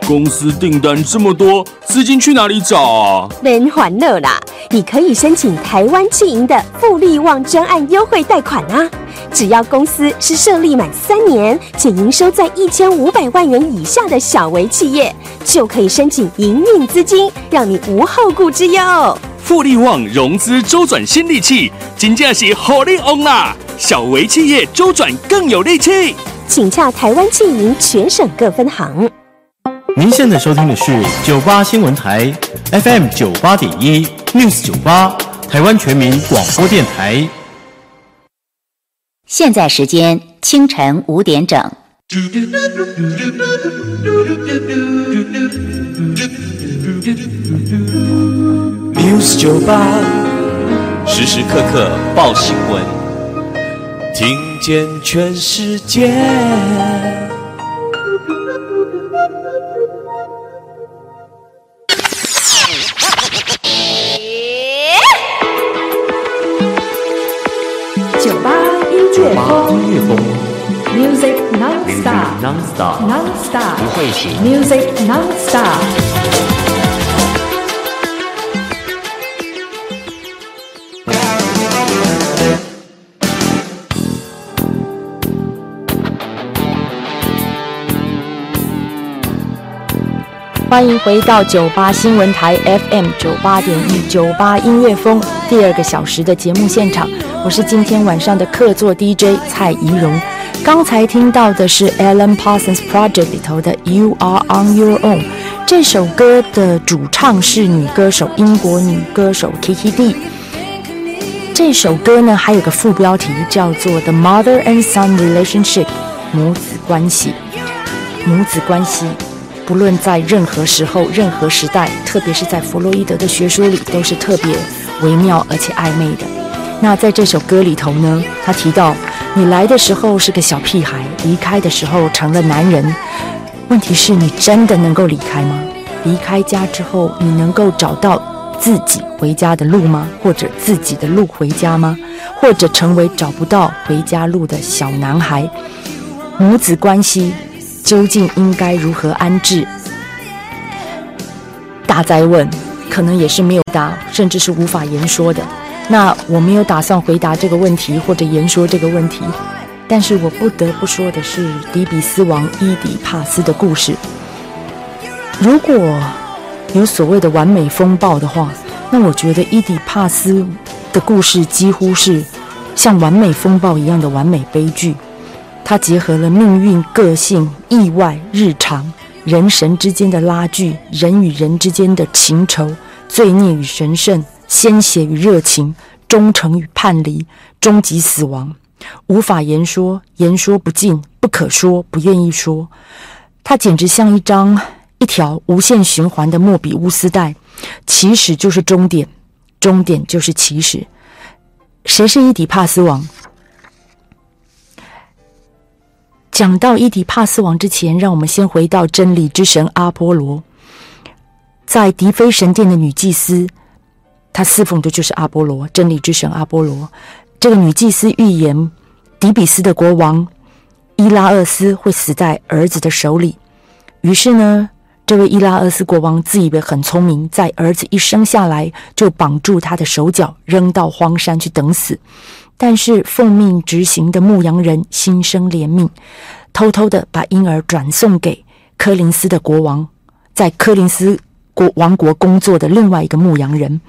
公司订单这么多，资金去哪里找啊？免烦恼啦，你可以申请台湾汽银的富利旺专案优惠贷款啊！只要公司是设立满三年且营收在一千五百万元以下的小微企业，就可以申请营运资金，让你无后顾之忧。富利旺融资周转新利器，金价是火力旺啦！小微企业周转更有力气，请洽台湾汽银全省各分行。您现在收听的是九八新闻台 FM 九八点一 News 九八，台湾全民广播电台。现在时间清晨五点整。News 九八，时时刻刻报新闻，听见全世界。Non-Stop Non-Stop Non-Stop 不会停 Music Non-Stop。欢迎回到九八新闻台 FM 九八点一九八音乐风第二个小时的节目现场，我是今天晚上的客座 DJ 蔡怡蓉。刚才听到的是 Alan Parsons Project 里头的 You Are On Your Own 这首歌的主唱是女歌手英国女歌手 Kiki D。这首歌呢还有个副标题叫做 The Mother and Son Relationship 母子关系，母子关系。不论在任何时候、任何时代，特别是在弗洛伊德的学说里，都是特别微妙而且暧昧的。那在这首歌里头呢，他提到你来的时候是个小屁孩，离开的时候成了男人。问题是你真的能够离开吗？离开家之后，你能够找到自己回家的路吗？或者自己的路回家吗？或者成为找不到回家路的小男孩？母子关系。究竟应该如何安置？大灾问，可能也是没有答，甚至是无法言说的。那我没有打算回答这个问题或者言说这个问题，但是我不得不说的是底比斯王伊底帕斯的故事。如果有所谓的完美风暴的话，那我觉得伊底帕斯的故事几乎是像完美风暴一样的完美悲剧。它结合了命运、个性、意外、日常、人神之间的拉锯，人与人之间的情仇、罪孽与神圣、鲜血与热情、忠诚与叛离、终极死亡，无法言说，言说不尽，不可说，不愿意说。它简直像一张一条无限循环的莫比乌斯带，起始就是终点，终点就是起始。谁是伊底帕斯王？讲到伊底帕斯王之前，让我们先回到真理之神阿波罗。在迪菲神殿的女祭司，他侍奉的就是阿波罗，真理之神阿波罗。这个女祭司预言，底比斯的国王伊拉厄斯会死在儿子的手里。于是呢，这位伊拉厄斯国王自以为很聪明，在儿子一生下来就绑住他的手脚，扔到荒山去等死。但是奉命执行的牧羊人心生怜悯，偷偷的把婴儿转送给柯林斯的国王，在柯林斯国王国工作的另外一个牧羊人。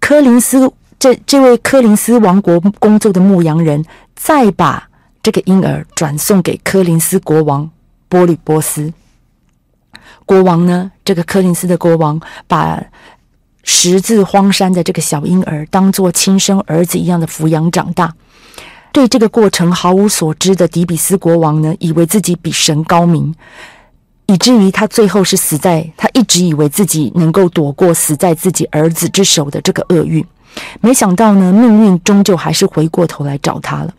柯林斯这这位柯林斯王国工作的牧羊人，再把这个婴儿转送给柯林斯国王波吕波斯。国王呢，这个柯林斯的国王把。十字荒山的这个小婴儿，当做亲生儿子一样的抚养长大。对这个过程毫无所知的底比斯国王呢，以为自己比神高明，以至于他最后是死在他一直以为自己能够躲过死在自己儿子之手的这个厄运，没想到呢，命运终究还是回过头来找他了。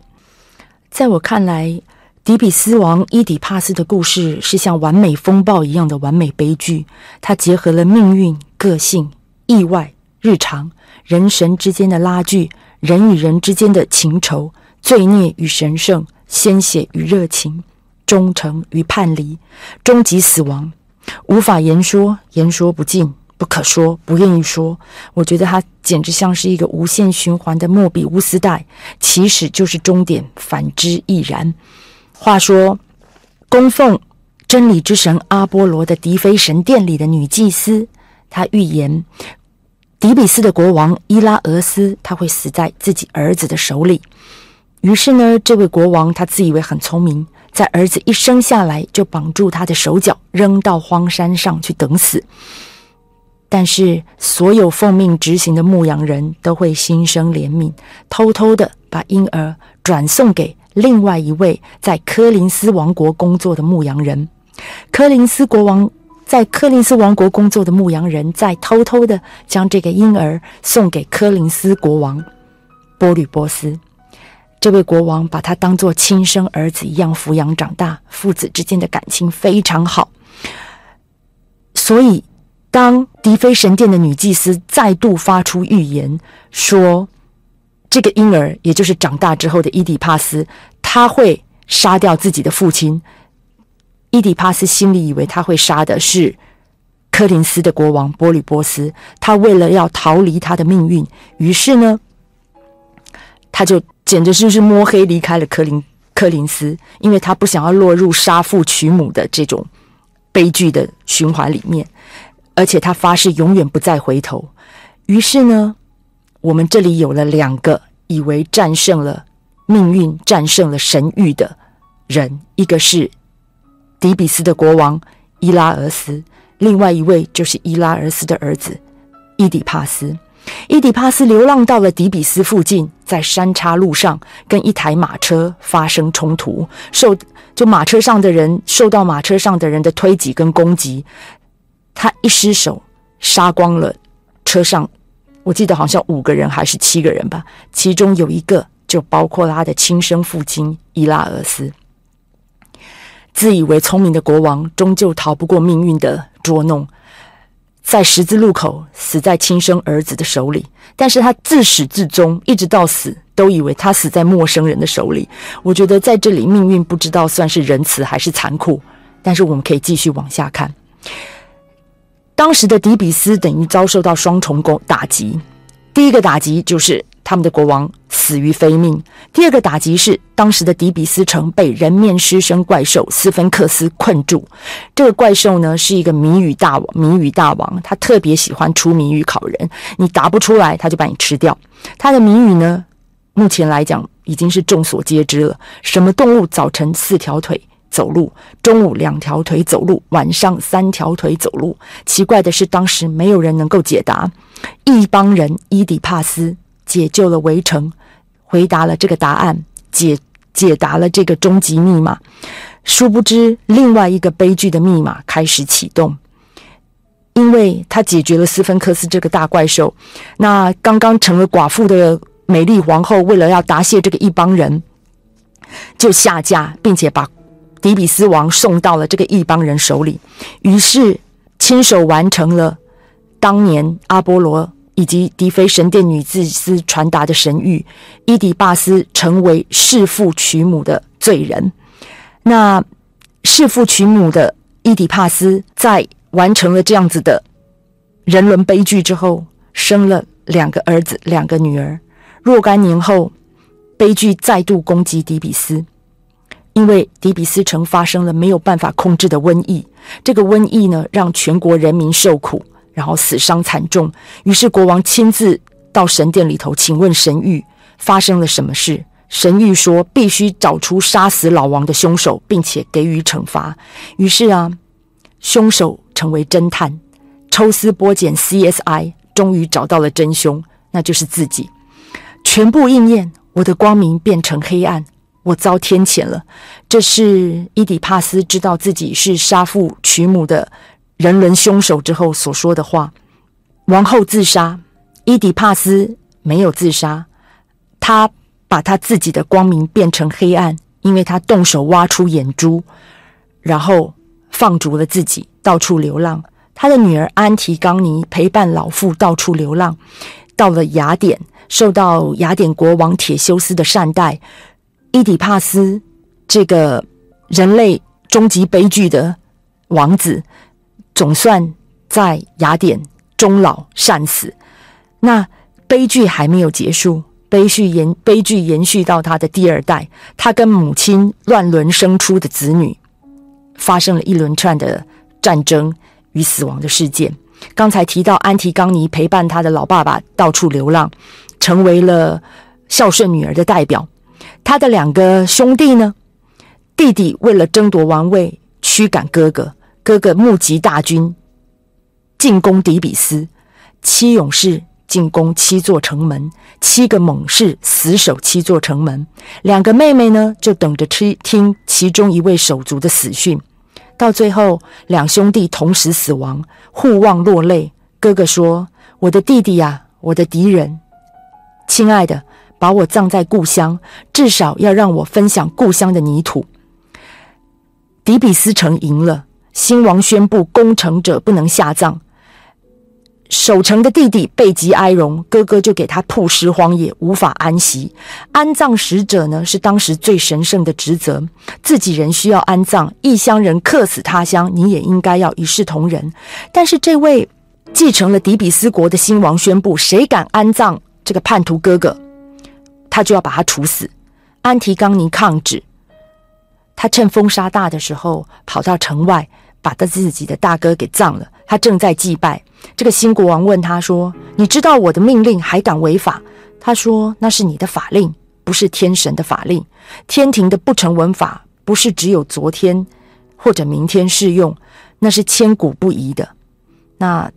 在我看来，底比斯王伊底帕斯的故事是像完美风暴一样的完美悲剧，它结合了命运、个性、意外、日常、人神之间的拉锯，人与人之间的情仇、罪孽与神圣、鲜血与热情、忠诚与叛离、终极死亡，无法言说，言说不尽，不可说，不愿意说。我觉得它简直像是一个无限循环的莫比乌斯带，起始就是终点，反之亦然。话说，供奉真理之神阿波罗的迪菲神殿里的女祭司，她预言底比斯的国王伊拉俄斯他会死在自己儿子的手里。于是呢，这位国王他自以为很聪明，在儿子一生下来就绑住他的手脚，扔到荒山上去等死。但是，所有奉命执行的牧羊人都会心生怜悯，偷偷的把婴儿转送给另外一位在科林斯王国工作的牧羊人。科林斯国王在科林斯王国工作的牧羊人，再偷偷的将这个婴儿送给科林斯国王波吕波斯。这位国王把他当做亲生儿子一样抚养长大，父子之间的感情非常好。所以，当迪菲神殿的女祭司再度发出预言说，这个婴儿，也就是长大之后的伊底帕斯，他会杀掉自己的父亲。伊底帕斯心里以为他会杀的是柯林斯的国王波吕波斯，他为了要逃离他的命运，于是呢，他就简直就是摸黑离开了柯林柯林斯，因为他不想要落入杀父娶母的这种悲剧的循环里面，而且他发誓永远不再回头。于是呢，我们这里有了两个以为战胜了命运、战胜了神谕的人，一个是底比斯的国王伊拉俄斯，另外一位就是伊拉俄斯的儿子伊底帕斯。伊底帕斯流浪到了底比斯附近，在山岔路上跟一台马车发生冲突，受就马车上的人受到马车上的人的推挤跟攻击，他一失手杀光了车上，我记得好像五个人还是七个人吧，其中有一个就包括他的亲生父亲伊拉俄斯。自以为聪明的国王，终究逃不过命运的捉弄。在十字路口死在亲生儿子的手里，但是他自始至终一直到死都以为他死在陌生人的手里。我觉得在这里命运不知道算是仁慈还是残酷，但是我们可以继续往下看。当时的迪比斯等于遭受到双重攻打击，第一个打击就是他们的国王死于非命，第二个打击是当时的底比斯城被人面狮身怪兽斯芬克斯困住。这个怪兽呢是一个谜语大王，谜语大王，他特别喜欢出谜语考人，你答不出来他就把你吃掉。他的谜语呢，目前来讲已经是众所皆知了。什么动物早晨四条腿走路，中午两条腿走路，晚上三条腿走路？奇怪的是，当时没有人能够解答。一帮人伊底帕斯解救了围城，回答了这个答案，解解答了这个终极密码。殊不知，另外一个悲剧的密码开始启动，因为他解决了斯芬克斯这个大怪兽。那刚刚成了寡妇的美丽皇后，为了要答谢这个一帮人，就下嫁，并且把迪比斯王送到了这个一帮人手里，于是亲手完成了。当年阿波罗以及迪菲神殿女祭司传达的神谕，伊底帕斯成为弑父娶母的罪人。那弑父娶母的伊底帕斯，在完成了这样子的人伦悲剧之后，生了两个儿子，两个女儿。若干年后，悲剧再度攻击底比斯，因为底比斯城发生了没有办法控制的瘟疫。这个瘟疫呢，让全国人民受苦。然后死伤惨重，于是国王亲自到神殿里头，请问神谕发生了什么事？神谕说必须找出杀死老王的凶手，并且给予惩罚。于是啊，凶手成为侦探，抽丝剥茧，CSI 终于找到了真凶，那就是自己。全部应验，我的光明变成黑暗，我遭天谴了。这是伊底帕斯知道自己是杀父娶母的人伦凶手之后所说的话。王后自杀，伊底帕斯没有自杀，他把他自己的光明变成黑暗，因为他动手挖出眼珠，然后放逐了自己，到处流浪。他的女儿安提冈尼陪伴老父到处流浪，到了雅典，受到雅典国王铁修斯的善待。伊底帕斯这个人类终极悲剧的王子，总算在雅典终老善死。那悲剧还没有结束，悲剧延悲剧延续到他的第二代，他跟母亲乱伦生出的子女，发生了一轮串的战争与死亡的事件。刚才提到安提冈尼陪伴他的老爸爸到处流浪，成为了孝顺女儿的代表。他的两个兄弟呢？弟弟为了争夺王位，驱赶哥哥，哥哥募集大军进攻底比斯，七勇士进攻七座城门，七个猛士死守七座城门。两个妹妹呢，就等着听听其中一位手足的死讯。到最后，两兄弟同时死亡，互望落泪。哥哥说：“我的弟弟呀，我的敌人，亲爱的，把我葬在故乡，至少要让我分享故乡的泥土。”底比斯城赢了，新王宣布攻城者不能下葬。守城的弟弟背极哀荣，哥哥就给他曝尸荒野，无法安息。安葬死者呢，是当时最神圣的职责。自己人需要安葬，异乡人客死他乡，你也应该要一视同仁。但是这位继承了底比斯国的新王宣布，谁敢安葬这个叛徒哥哥，他就要把他处死。安提冈尼抗旨，他趁风沙大的时候跑到城外，把他自己的大哥给葬了。他正在祭拜，这个新国王问他说：“你知道我的命令，还敢违法？”他说：“那是你的法令，不是天神的法令。天庭的不成文法，不是只有昨天或者明天适用，那是千古不移的。”那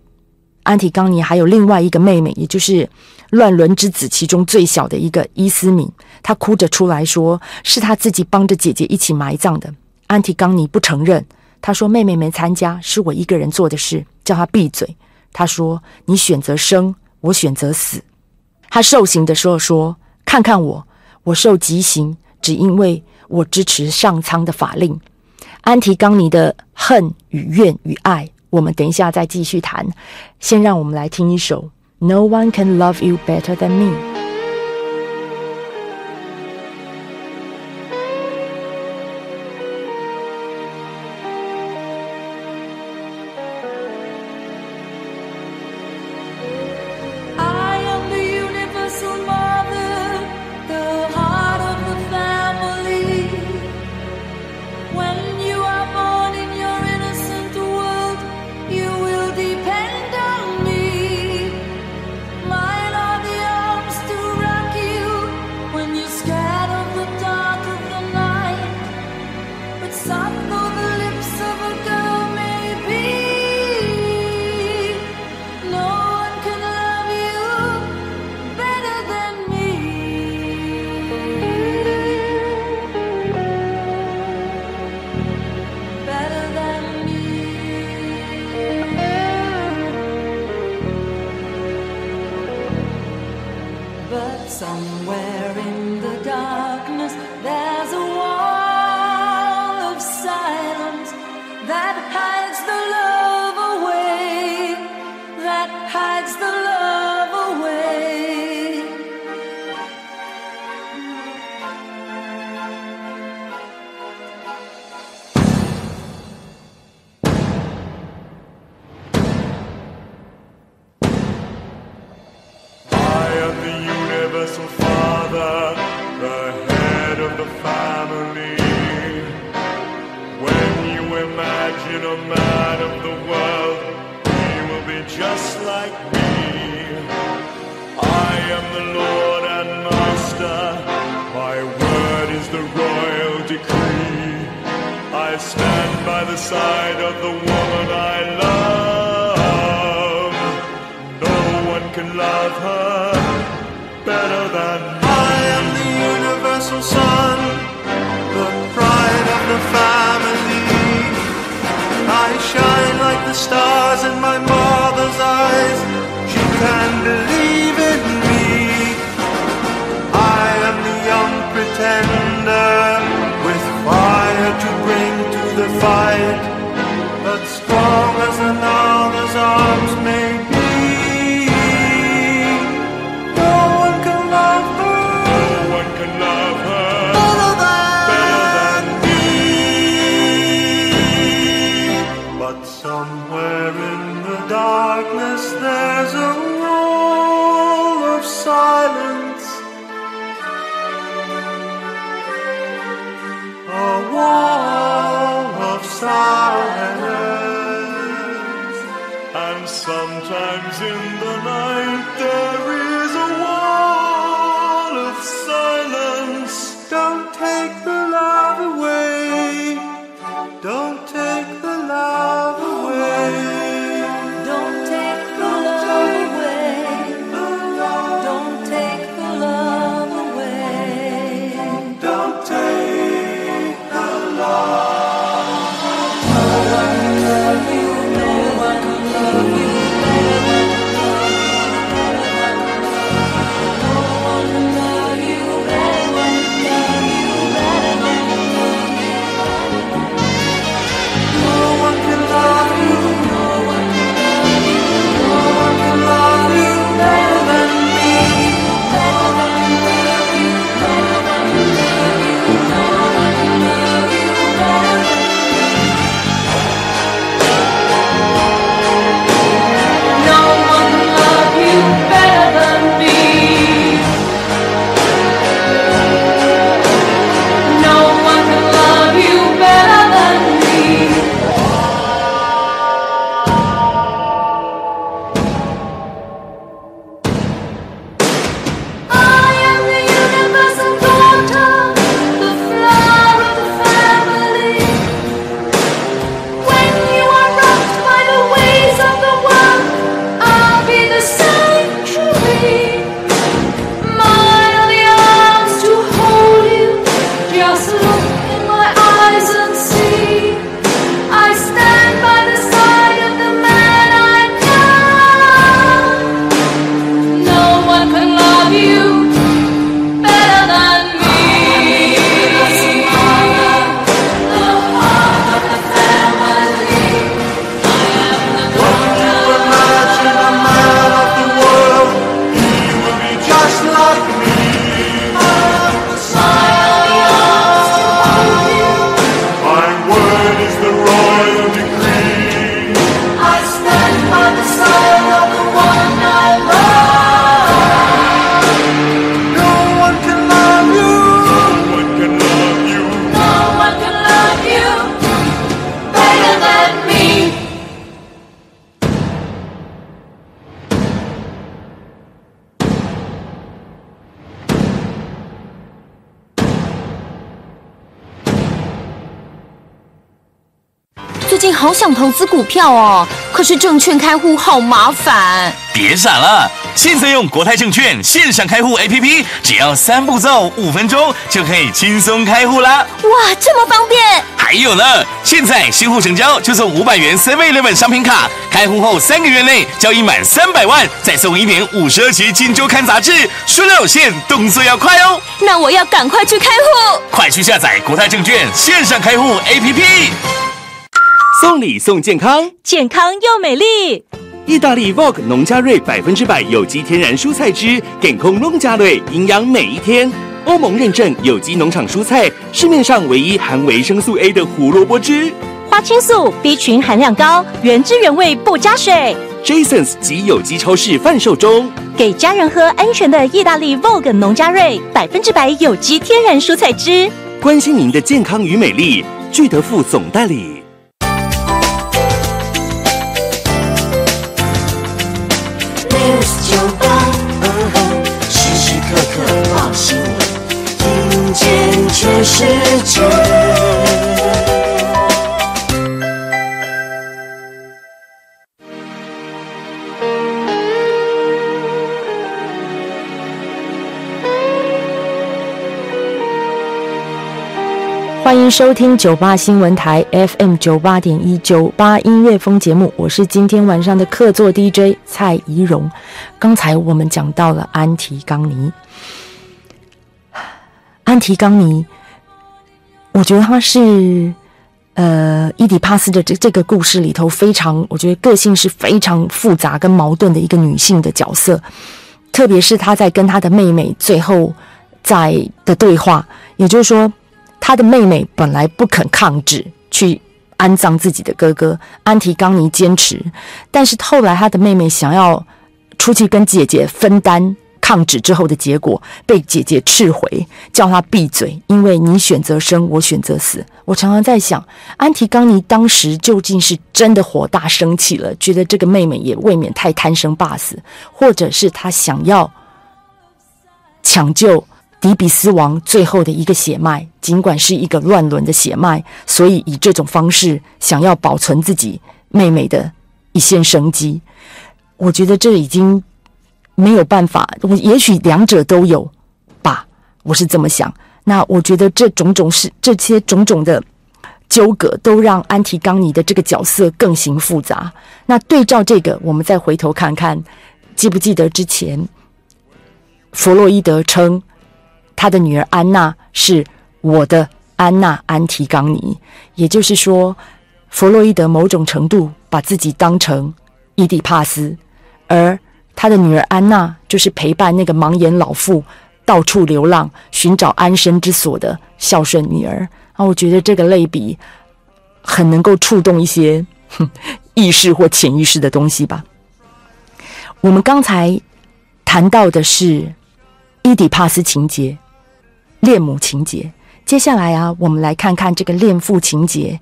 安提冈尼还有另外一个妹妹，也就是乱伦之子其中最小的一个伊斯敏，她哭着出来说：“是她自己帮着姐姐一起埋葬的。”安提冈尼不承认。他说：“妹妹没参加，是我一个人做的事，叫她闭嘴。”他说：“你选择生，我选择死。”他受刑的时候说：“看看我，我受极刑，只因为我支持上苍的法令。”安提冈尼的恨与怨与爱，我们等一下再继续谈。先让我们来听一首《No One Can Love You Better Than Me》。哦，可是证券开户好麻烦。别傻了，现在用国泰证券线上开户 APP，只要三步骤五分钟就可以轻松开户啦。哇，这么方便！还有呢，现在新户成交就送五百元 Seven Eleven 商品卡，开户后三个月内交易满三百万，再送一年五十二期《金周刊》杂志，数量有限，动作要快哦。那我要赶快去开户。快去下载国泰证券线上开户 APP。送礼送健康，健康又美丽。意大利 Vogue 农家瑞百分之百有机天然蔬菜汁，健康农家瑞，营养每一天。欧盟认证有机农场蔬菜，市面上唯一含维生素 A 的胡萝卜汁。花青素 B 群含量高，原汁原味不加水。Jasons 及有机超市贩售中。给家人喝安全的意大利 Vogue 农家瑞百分之百有机天然蔬菜汁。关心您的健康与美丽，聚德富总代理。世界。欢欢迎收听九八新闻台 FM 九八点一九八音乐风节目，我是今天晚上的客座 DJ 蔡怡蓉。刚才我们讲到了安提冈尼，安提冈尼，我觉得她是呃伊底帕斯的这这个故事里头非常，我觉得个性是非常复杂跟矛盾的一个女性的角色，特别是她在跟她的妹妹最后在的对话，也就是说。她的妹妹本来不肯抗旨去安葬自己的哥哥，安提冈尼坚持，但是后来她的妹妹想要出去跟姐姐分担抗旨之后的结果，被姐姐斥回，叫他闭嘴，因为你选择生，我选择死。我常常在想，安提冈尼当时究竟是真的火大生气了，觉得这个妹妹也未免太贪生怕死，或者是他想要抢救。迪比斯王最后的一个血脉，尽管是一个乱伦的血脉，所以以这种方式想要保存自己妹妹的一线生机。我觉得这已经没有办法，我也许两者都有吧，我是这么想。那我觉得这种种是这些种种的纠葛，都让安提冈尼的这个角色更形复杂。那对照这个，我们再回头看看，记不记得之前弗洛伊德称？他的女儿安娜是我的安娜·安提冈尼，也就是说，弗洛伊德某种程度把自己当成伊底帕斯，而他的女儿安娜就是陪伴那个盲眼老妇到处流浪寻找安身之所的孝顺女儿。啊，我觉得这个类比很能够触动一些意识或潜意识的东西吧。我们刚才谈到的是伊底帕斯情节。恋母情节，接下来啊，我们来看看这个恋父情节。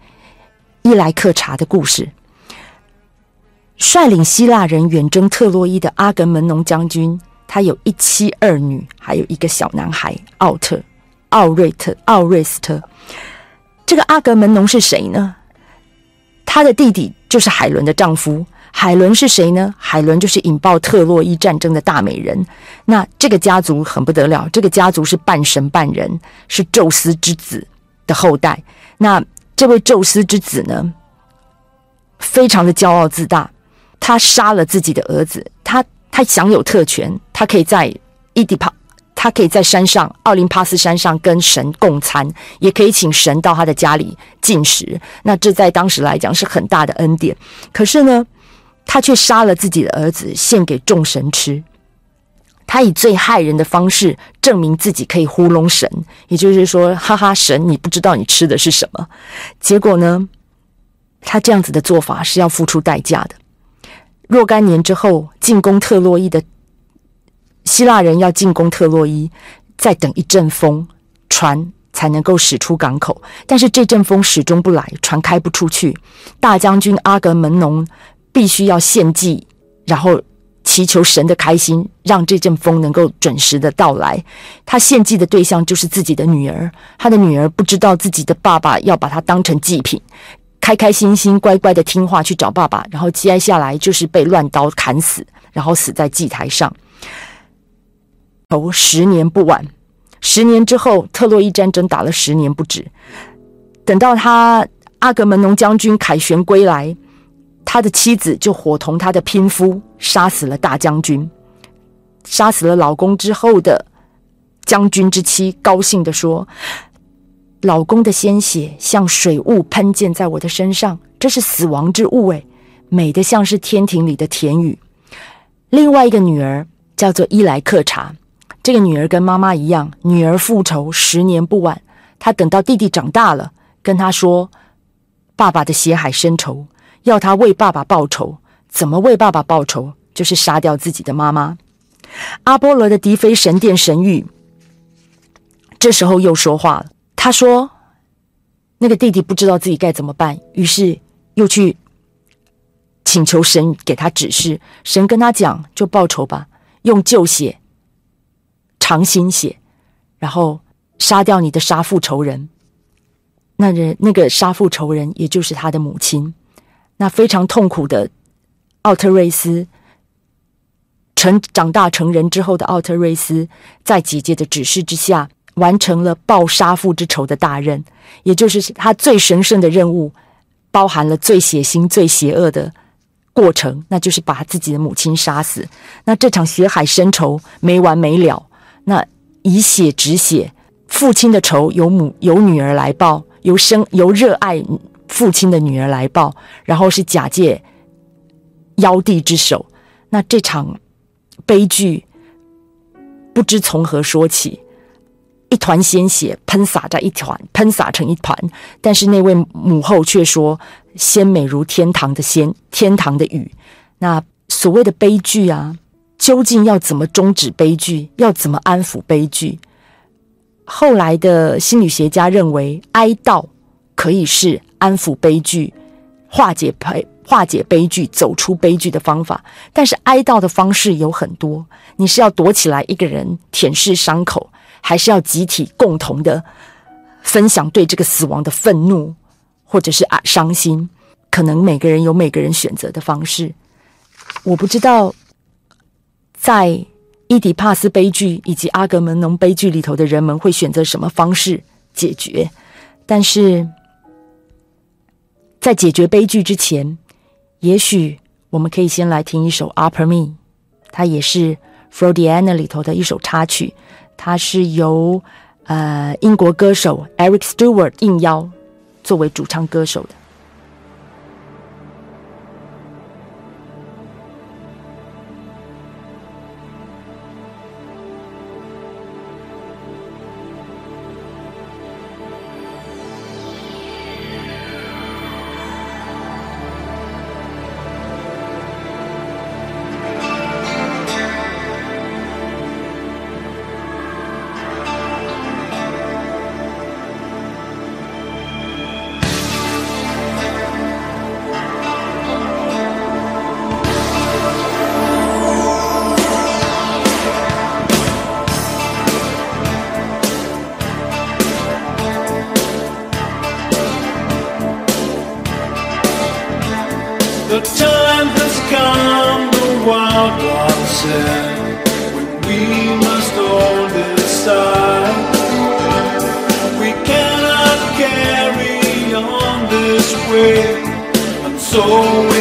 伊莱克查的故事，率领希腊人远征特洛伊的阿格门农将军，他有一妻二女，还有一个小男孩奥特奥瑞特奥瑞斯特。这个阿格门农是谁呢？他的弟弟就是海伦的丈夫。海伦是谁呢？海伦就是引爆特洛伊战争的大美人。那这个家族很不得了，这个家族是半神半人，是宙斯之子的后代。那这位宙斯之子呢，非常的骄傲自大，他杀了自己的儿子，他他享有特权，他可以在伊底帕，他可以在山上奥林帕斯山上跟神共餐，也可以请神到他的家里进食。那这在当时来讲是很大的恩典。可是呢？他却杀了自己的儿子，献给众神吃。他以最害人的方式证明自己可以糊弄神，也就是说，哈哈，神，你不知道你吃的是什么。结果呢，他这样子的做法是要付出代价的。若干年之后，进攻特洛伊的希腊人要进攻特洛伊，再等一阵风，船才能够驶出港口。但是这阵风始终不来，船开不出去。大将军阿格门农。必须要献祭，然后祈求神的开心，让这阵风能够准时的到来。他献祭的对象就是自己的女儿，他的女儿不知道自己的爸爸要把她当成祭品，开开心心乖乖的听话去找爸爸，然后接下来就是被乱刀砍死，然后死在祭台上。头十年不晚，十年之后，特洛伊战争打了十年不止，等到他阿格门农将军凯旋归来。他的妻子就伙同他的拼夫杀死了大将军，杀死了老公之后的将军之妻高兴的说：“老公的鲜血像水雾喷溅在我的身上，这是死亡之物，诶，美得像是天庭里的甜雨。”另外一个女儿叫做伊莱克查，这个女儿跟妈妈一样，女儿复仇十年不晚。她等到弟弟长大了，跟他说：“爸爸的血海深仇。”要他为爸爸报仇，怎么为爸爸报仇？就是杀掉自己的妈妈。阿波罗的迪菲神殿神谕，这时候又说话了。他说：“那个弟弟不知道自己该怎么办，于是又去请求神给他指示。神跟他讲：就报仇吧，用旧血偿新血，然后杀掉你的杀父仇人。那人那个杀父仇人，也就是他的母亲。”那非常痛苦的奥特瑞斯，成长大成人之后的奥特瑞斯，在姐姐的指示之下，完成了报杀父之仇的大任，也就是他最神圣的任务，包含了最血腥、最邪恶的过程，那就是把自己的母亲杀死。那这场血海深仇没完没了，那以血止血，父亲的仇由母由女儿来报，由生由热爱父亲的女儿来报，然后是假借妖帝之手。那这场悲剧不知从何说起，一团鲜血喷洒在一团，喷洒成一团。但是那位母后却说：“鲜美如天堂的鲜，天堂的雨。”那所谓的悲剧啊，究竟要怎么终止悲剧？要怎么安抚悲剧？后来的心理学家认为，哀悼可以是安抚悲剧、化解悲化解悲剧、走出悲剧的方法。但是哀悼的方式有很多，你是要躲起来一个人舔舐伤口，还是要集体共同的分享对这个死亡的愤怒，或者是啊伤心？可能每个人有每个人选择的方式。我不知道，在伊底帕斯悲剧以及阿格门农悲剧里头的人们会选择什么方式解决，但是在解决悲剧之前，也许我们可以先来听一首《Upper Me》，它也是《f r o d i a n a》里头的一首插曲，它是由呃英国歌手 Eric Stewart 应邀作为主唱歌手的。away. I'm so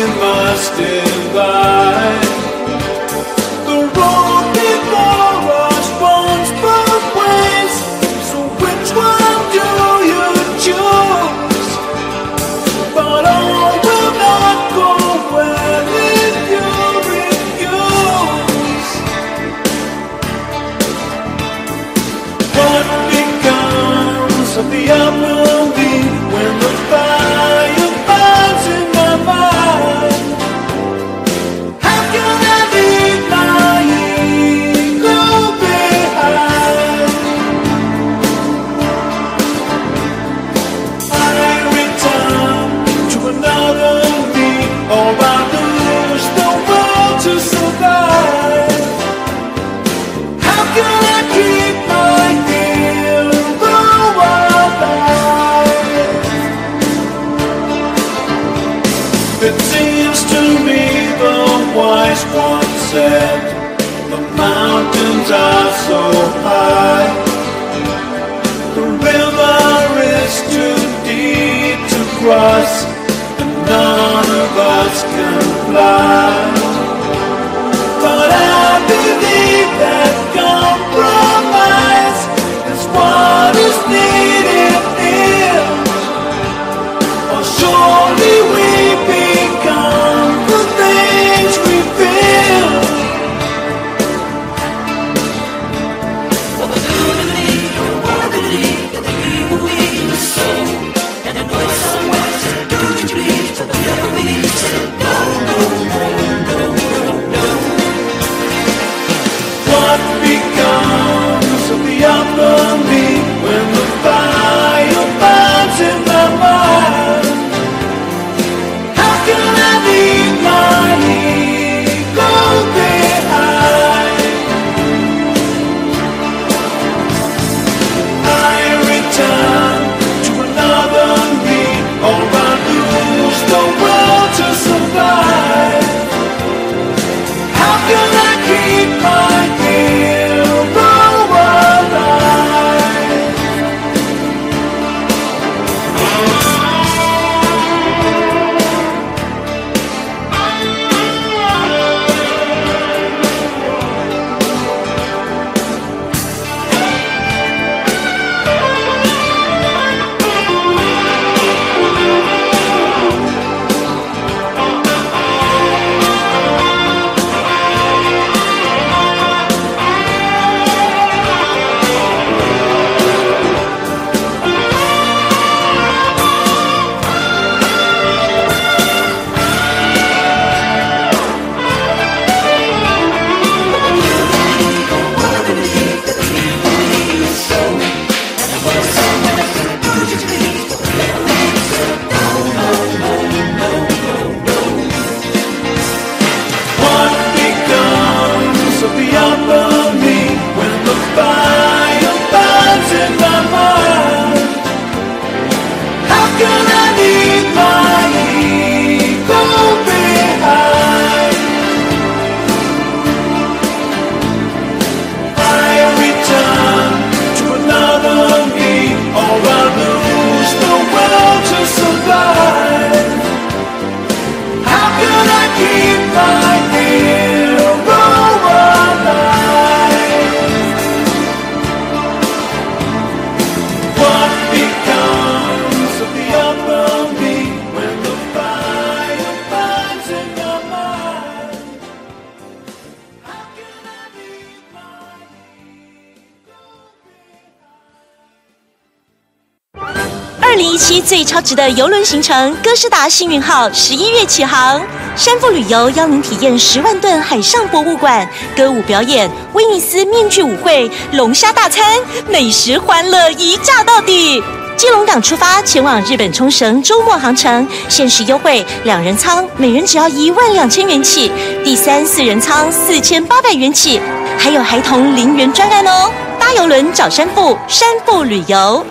超值的游轮行程哥斯达幸运号十一月起航，山富旅游邀您体验十万吨海上博物馆、歌舞表演、威尼斯面具舞会、龙虾大餐，美食欢乐一价到底。基隆港出发前往日本冲绳周末航程，限时优惠，两人舱每人只要一万两千元起，第三、四人舱四千八百元起，还有孩童零元专案哦。搭游轮找山富，山富旅游。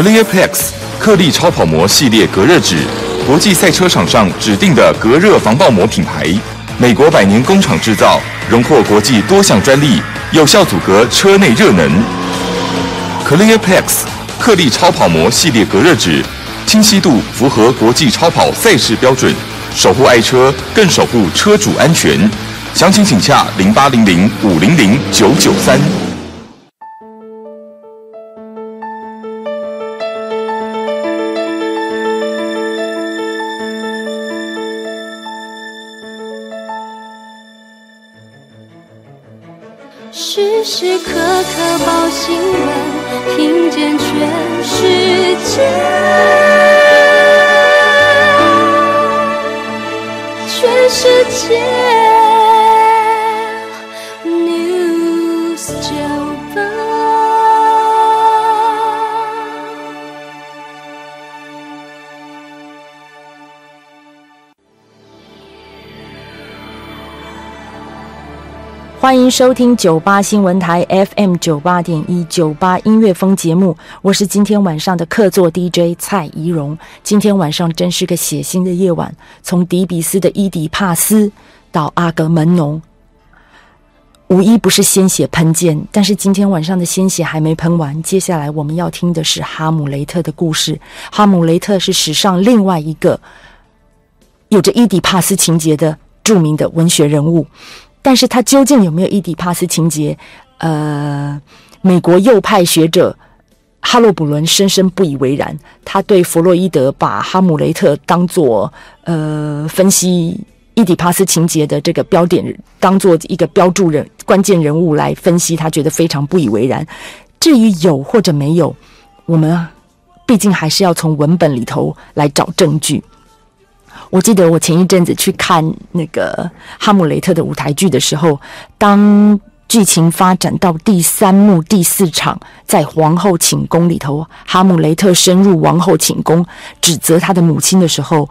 Clearplex 克利超跑膜系列隔热纸，国际赛车场上指定的隔热防爆膜品牌，美国百年工厂制造，荣获国际多项专利，有效阻隔车内热能。Clearplex 克利超跑膜系列隔热纸，清晰度符合国际超跑赛事标准，守护爱车，更守护车主安全。详情请洽零八零零五零零九九三。时时刻刻报新闻，听见全世界，全世界。欢迎收听九八新闻台 FM 九八点一九八音乐风节目，我是今天晚上的客座 DJ 蔡怡蓉。今天晚上真是个血腥的夜晚，从迪比斯的伊底帕斯到阿格门农，无一不是鲜血喷溅。但是今天晚上的鲜血还没喷完，接下来我们要听的是哈姆雷特的故事。哈姆雷特是史上另外一个有着伊底帕斯情节的著名的文学人物。但是他究竟有没有伊底帕斯情节？呃，美国右派学者哈洛普伦深深不以为然。他对弗洛伊德把哈姆雷特当做呃分析伊底帕斯情节的这个标点，当做一个标注人关键人物来分析，他觉得非常不以为然。至于有或者没有，我们毕竟还是要从文本里头来找证据。我记得我前一阵子去看那个《哈姆雷特》的舞台剧的时候，当剧情发展到第三幕第四场，在皇后寝宫里头，哈姆雷特深入王后寝宫，指责他的母亲的时候，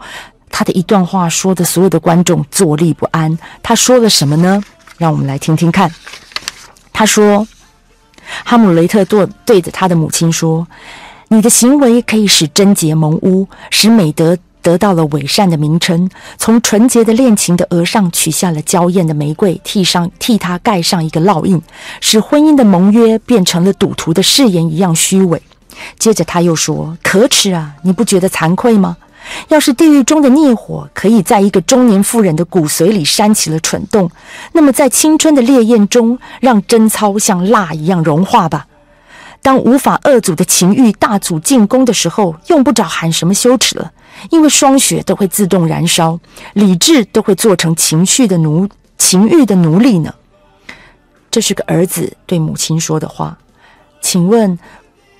他的一段话说的所有的观众坐立不安。他说了什么呢？让我们来听听看。他说：“哈姆雷特对对着他的母亲说，你的行为可以使贞洁蒙污，使美德。”得到了伪善的名称，从纯洁的恋情的额上取下了娇艳的玫瑰，替上替他盖上一个烙印，使婚姻的盟约变成了赌徒的誓言一样虚伪。接着他又说：“可耻啊！你不觉得惭愧吗？要是地狱中的孽火可以在一个中年妇人的骨髓里煽起了蠢动，那么在青春的烈焰中，让贞操像蜡一样融化吧。”当无法遏阻的情欲大阻进攻的时候，用不着喊什么羞耻了，因为双血都会自动燃烧，理智都会做成情绪的奴、情欲的奴隶呢。这是个儿子对母亲说的话。请问，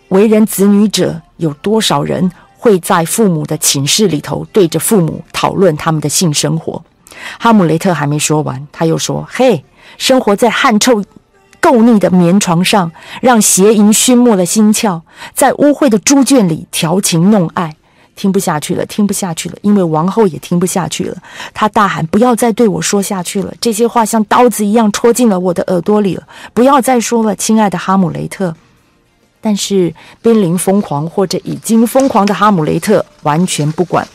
为人子女者有多少人会在父母的寝室里头对着父母讨论他们的性生活？哈姆雷特还没说完，他又说：“嘿，生活在汗臭。”垢腻的棉床上，让邪淫熏没了心窍，在污秽的猪圈里调情弄爱，听不下去了，听不下去了，因为王后也听不下去了。她大喊：“不要再对我说下去了！这些话像刀子一样戳进了我的耳朵里了！不要再说了，亲爱的哈姆雷特。”但是濒临疯狂或者已经疯狂的哈姆雷特完全不管，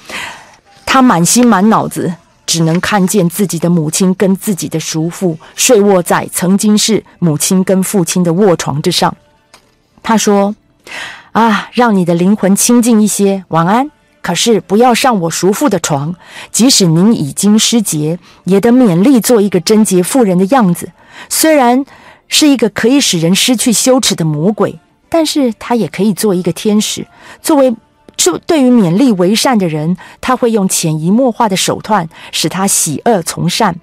他满心满脑子。只能看见自己的母亲跟自己的叔父睡卧在曾经是母亲跟父亲的卧床之上。他说：“啊，让你的灵魂清静一些，晚安。可是不要上我叔父的床，即使您已经失节，也得勉力做一个贞洁妇人的样子。虽然是一个可以使人失去羞耻的魔鬼，但是他也可以做一个天使，作为。”就对于勉力为善的人，他会用潜移默化的手段使他喜恶从善。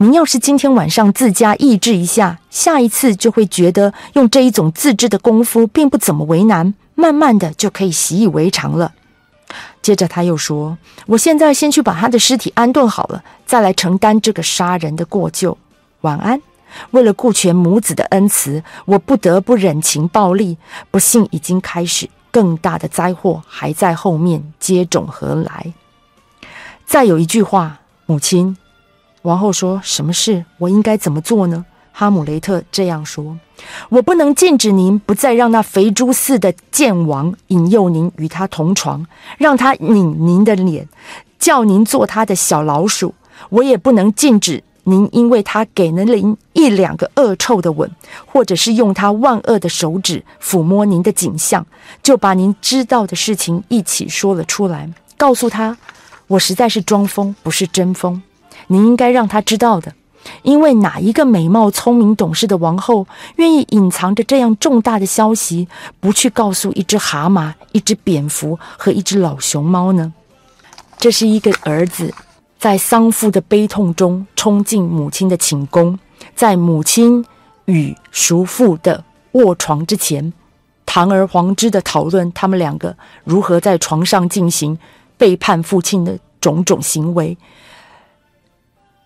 您要是今天晚上自家抑制一下，下一次就会觉得用这一种自制的功夫并不怎么为难，慢慢的就可以习以为常了。接着他又说：“我现在先去把他的尸体安顿好了，再来承担这个杀人的过咎。晚安。为了顾全母子的恩慈，我不得不忍情暴力。不幸已经开始，更大的灾祸还在后面接踵而来。”再有一句话，母亲。王后说：“什么事？我应该怎么做呢？”哈姆雷特这样说：“我不能禁止您不再让那肥猪似的剑王引诱您与他同床，让他拧您的脸，叫您做他的小老鼠。我也不能禁止您，因为他给了您一两个恶臭的吻，或者是用他万恶的手指抚摸您的颈项，就把您知道的事情一起说了出来，告诉他，我实在是装疯，不是真疯。您应该让他知道的。”因为哪一个美貌、聪明、懂事的王后愿意隐藏着这样重大的消息，不去告诉一只蛤蟆、一只蝙蝠和一只老熊猫呢？这是一个儿子在丧父的悲痛中冲进母亲的寝宫，在母亲与叔父的卧床之前，堂而皇之的讨论他们两个如何在床上进行背叛父亲的种种行为。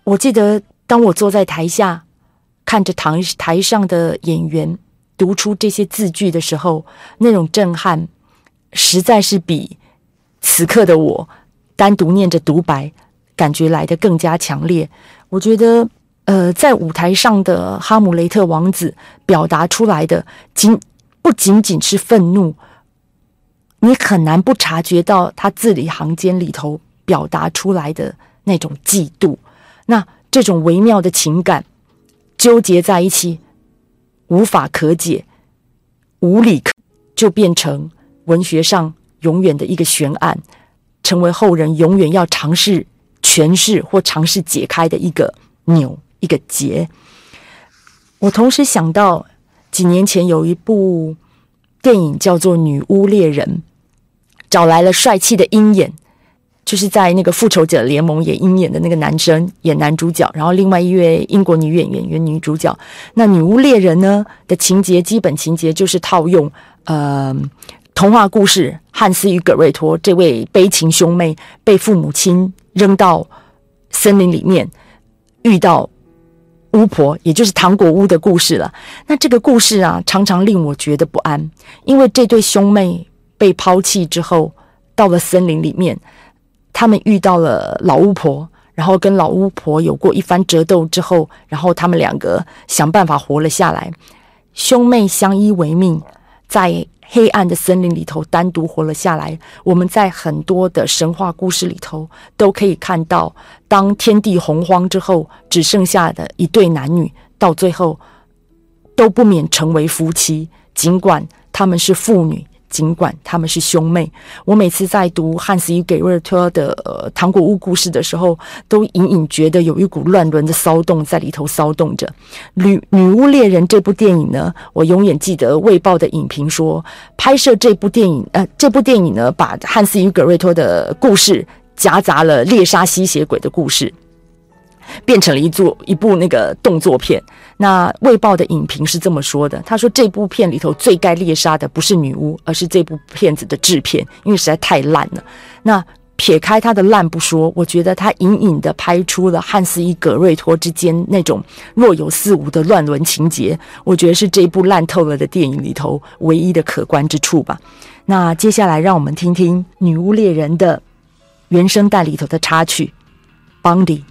我记得。当我坐在台下，看着台台上的演员读出这些字句的时候，那种震撼，实在是比此刻的我单独念着独白感觉来的更加强烈。我觉得，呃，在舞台上的哈姆雷特王子表达出来的，仅不仅仅是愤怒，你很难不察觉到他字里行间里头表达出来的那种嫉妒。那。这种微妙的情感纠结在一起，无法可解，无理可，就变成文学上永远的一个悬案，成为后人永远要尝试诠释或尝试解开的一个钮、一个结。我同时想到几年前有一部电影叫做《女巫猎人》，找来了帅气的鹰眼。就是在那个复仇者联盟演鹰眼的那个男生演男主角，然后另外一位英国女演员演女主角。那女巫猎人呢的情节，基本情节就是套用呃童话故事汉斯与葛瑞托这位悲情兄妹被父母亲扔到森林里面，遇到巫婆，也就是糖果屋的故事了。那这个故事啊，常常令我觉得不安，因为这对兄妹被抛弃之后，到了森林里面。他们遇到了老巫婆，然后跟老巫婆有过一番折斗之后，然后他们两个想办法活了下来，兄妹相依为命，在黑暗的森林里头单独活了下来。我们在很多的神话故事里头都可以看到，当天地洪荒之后，只剩下的一对男女，到最后都不免成为夫妻，尽管他们是父女。尽管他们是兄妹，我每次在读汉斯与给瑞特的《呃糖果屋》故事的时候，都隐隐觉得有一股乱伦的骚动在里头骚动着。《女女巫猎人》这部电影呢，我永远记得《卫报》的影评说，拍摄这部电影，呃，这部电影呢，把汉斯与葛瑞托的故事夹杂了猎杀吸血鬼的故事。变成了一座一部那个动作片。那《卫报》的影评是这么说的：他说这部片里头最该猎杀的不是女巫，而是这部片子的制片，因为实在太烂了。那撇开他的烂不说，我觉得他隐隐的拍出了汉斯与葛瑞托之间那种若有似无的乱伦情节。我觉得是这部烂透了的电影里头唯一的可观之处吧。那接下来让我们听听《女巫猎人》的原声带里头的插曲《Bondi》。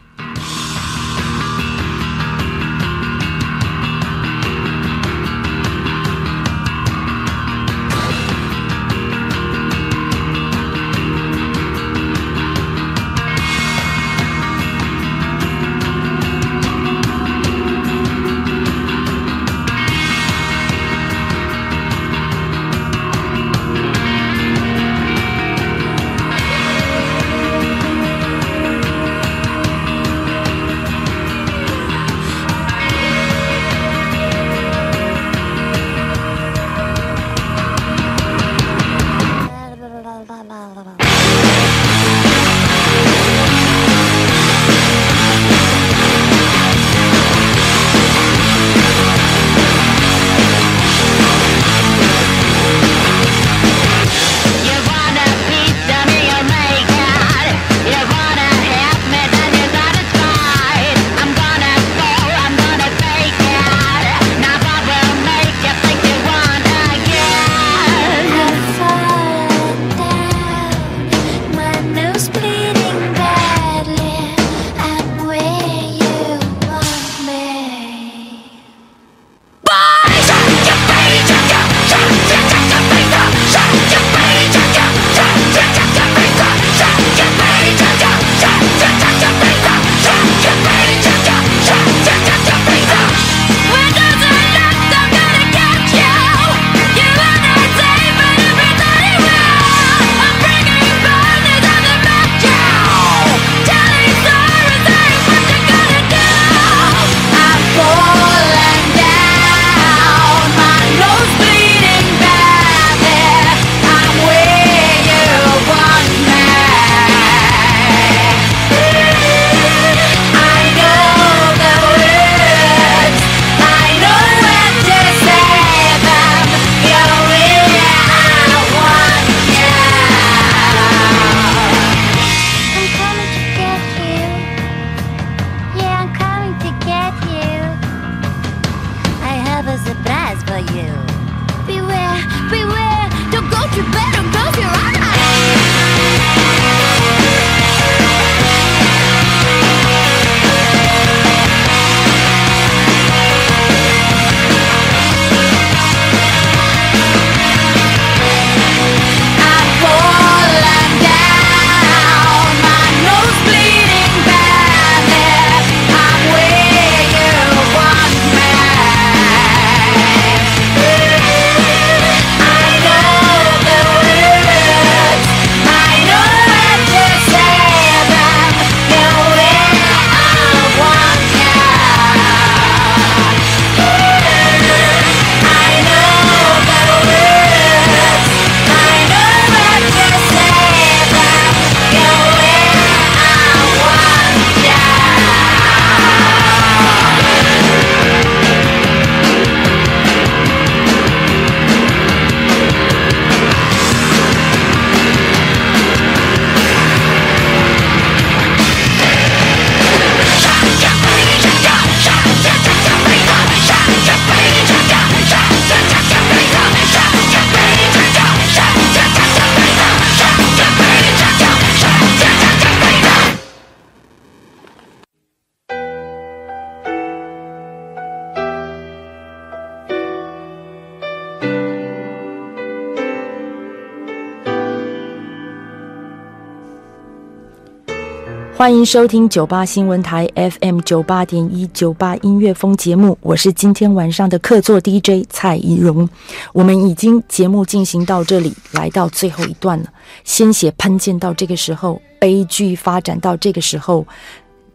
收听九八新闻台 FM 九八点一九八音乐风节目，我是今天晚上的客座 DJ 蔡怡蓉。我们已经节目进行到这里，来到最后一段了。鲜血喷溅到这个时候，悲剧发展到这个时候，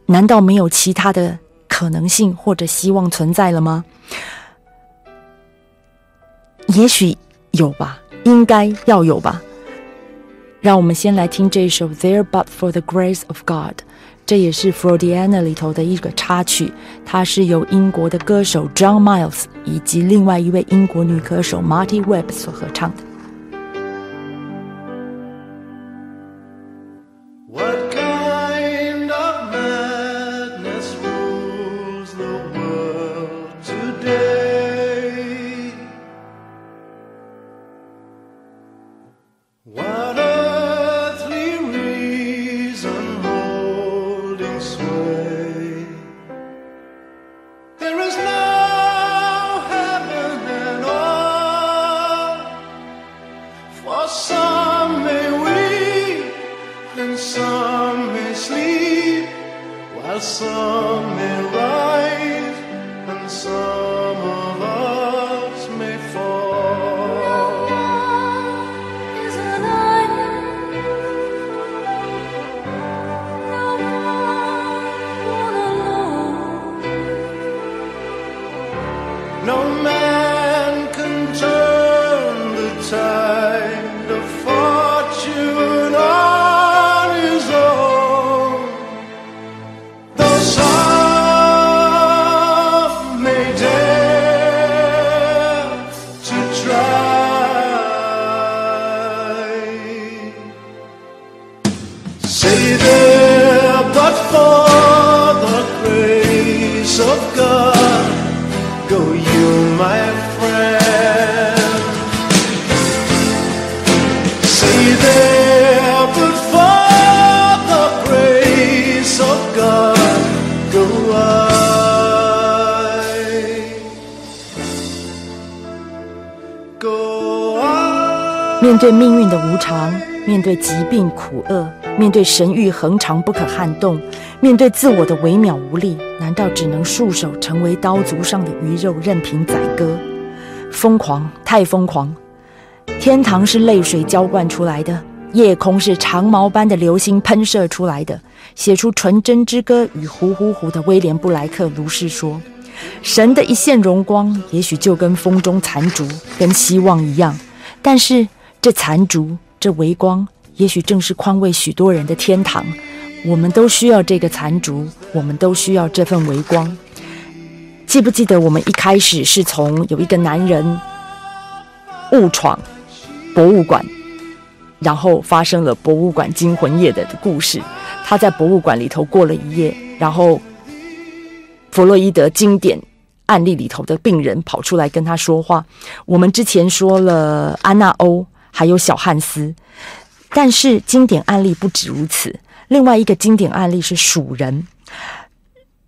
难道没有其他的可能性或者希望存在了吗？也许有吧，应该要有吧。让我们先来听这首《There But for the Grace of God》，这也是《Frodiana》里头的一个插曲，它是由英国的歌手 John Miles 以及另外一位英国女歌手 Marty Webb 所合唱的。a song 面对命运的无常，面对疾病苦厄，面对神域恒常不可撼动，面对自我的微渺无力，难道只能束手成为刀俎上的鱼肉，任凭宰割？疯狂，太疯狂！天堂是泪水浇灌出来的，夜空是长矛般的流星喷射出来的。写出《纯真之歌》与《呼呼呼》的威廉布莱克如是说：“神的一线荣光，也许就跟风中残烛，跟希望一样。但是这残烛，这微光，也许正是宽慰许多人的天堂。我们都需要这个残烛，我们都需要这份微光。记不记得我们一开始是从有一个男人误闯博物馆，然后发生了博物馆惊魂夜的故事。他在博物馆里头过了一夜，然后弗洛伊德经典案例里头的病人跑出来跟他说话。我们之前说了安娜欧，还有小汉斯，但是经典案例不止如此。另外一个经典案例是鼠人。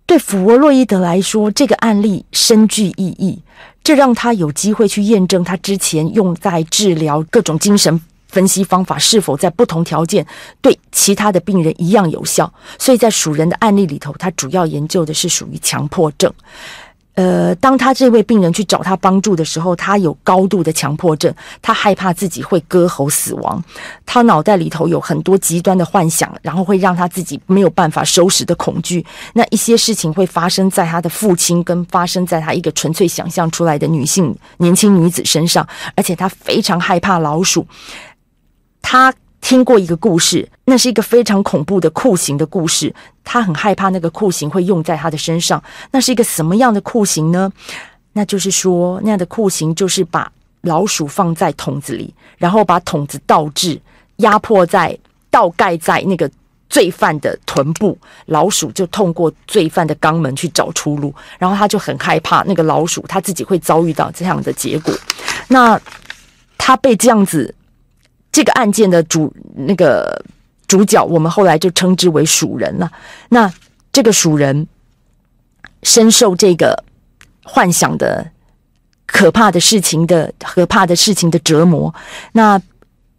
对弗洛伊德来说，这个案例深具意义，这让他有机会去验证他之前用在治疗各种精神分析方法是否在不同条件对其他的病人一样有效。所以在鼠人的案例里头，他主要研究的是属于强迫症。呃，当他这位病人去找他帮助的时候，他有高度的强迫症，他害怕自己会割喉死亡，他脑袋里头有很多极端的幻想，然后会让他自己没有办法收拾的恐惧。那一些事情会发生在他的父亲，跟发生在他一个纯粹想象出来的女性年轻女子身上，而且他非常害怕老鼠。他听过一个故事，那是一个非常恐怖的酷刑的故事。他很害怕那个酷刑会用在他的身上。那是一个什么样的酷刑呢？那就是说，那样的酷刑就是把老鼠放在桶子里，然后把桶子倒置，压迫在倒盖在那个罪犯的臀部，老鼠就通过罪犯的肛门去找出路。然后他就很害怕那个老鼠他自己会遭遇到这样的结果。那他被这样子。这个案件的主那个主角，我们后来就称之为鼠人了。那这个鼠人深受这个幻想的可怕的事情的可怕的事情的折磨。那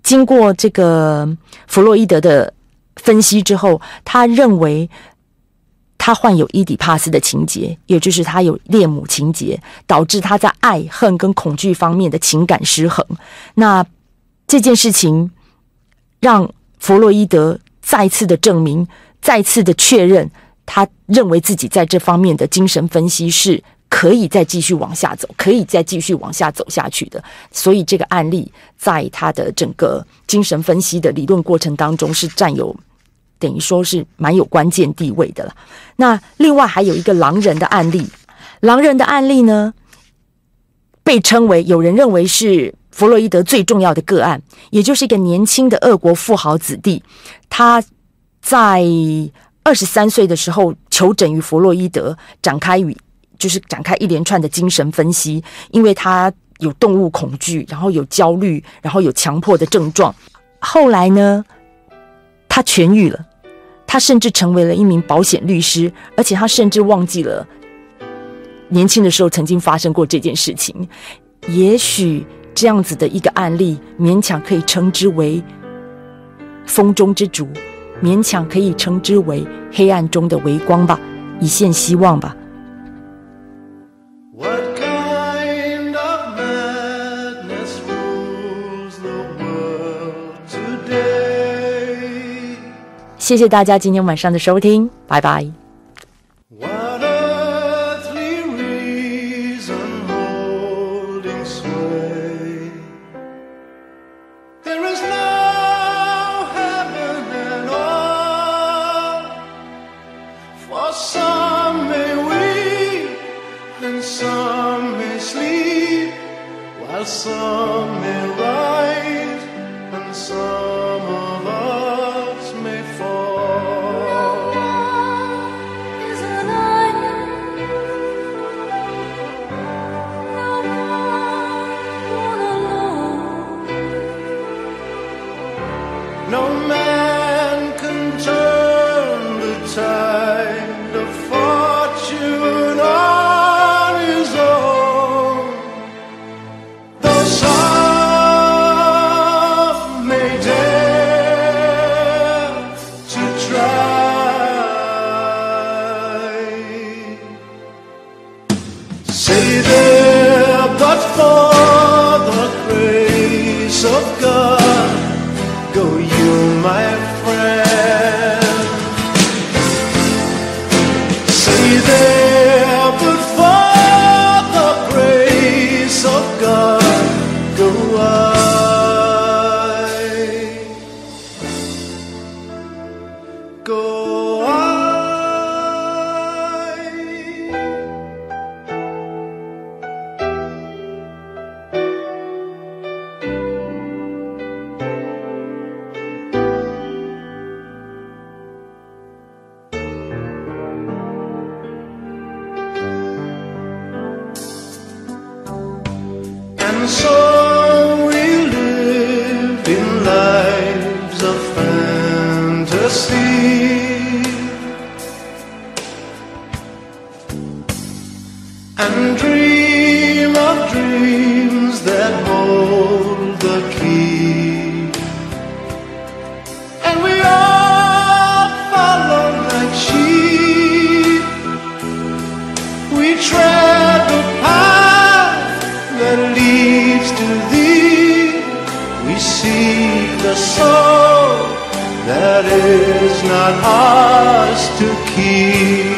经过这个弗洛伊德的分析之后，他认为他患有伊底帕斯的情节，也就是他有恋母情节，导致他在爱恨跟恐惧方面的情感失衡。那这件事情让弗洛伊德再次的证明，再次的确认，他认为自己在这方面的精神分析是可以再继续往下走，可以再继续往下走下去的。所以这个案例在他的整个精神分析的理论过程当中是占有等于说是蛮有关键地位的了。那另外还有一个狼人的案例，狼人的案例呢，被称为有人认为是弗洛伊德最重要的个案，也就是一个年轻的俄国富豪子弟，他在二十三岁的时候求诊于弗洛伊德，展开与就是展开一连串的精神分析，因为他有动物恐惧，然后有焦虑，然后有强迫的症状。后来呢，他痊愈了，他甚至成为了一名保险律师，而且他甚至忘记了年轻的时候曾经发生过这件事情。也许这样子的一个案例，勉强可以称之为风中之烛，勉强可以称之为黑暗中的微光吧，一线希望吧。谢谢大家今天晚上的收听，拜拜。The soul that is not ours to keep.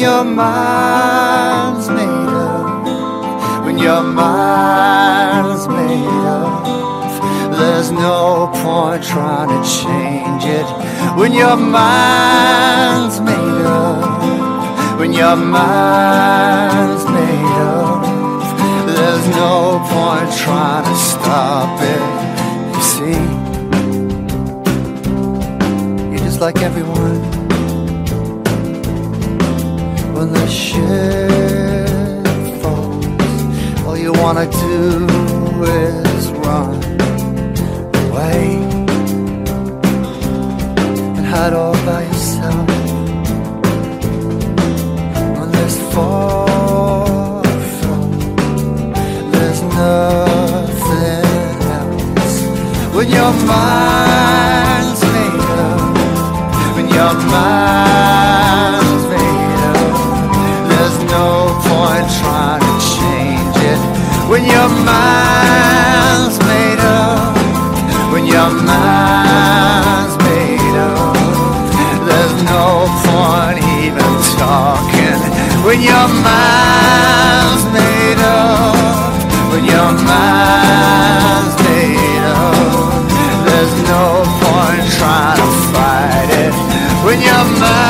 Your mind's made up, when your mind's made up, there's no point trying to change it. When your mind's made up, when your mind's made up, there's no point trying to stop it. You see, you're just like everyone when the shit falls, all you wanna do is run away and hide all by yourself. When there's far from, there's nothing else. When your mind's When your mind's made up, when your mind's made up, there's no point trying to fight it. When your mind,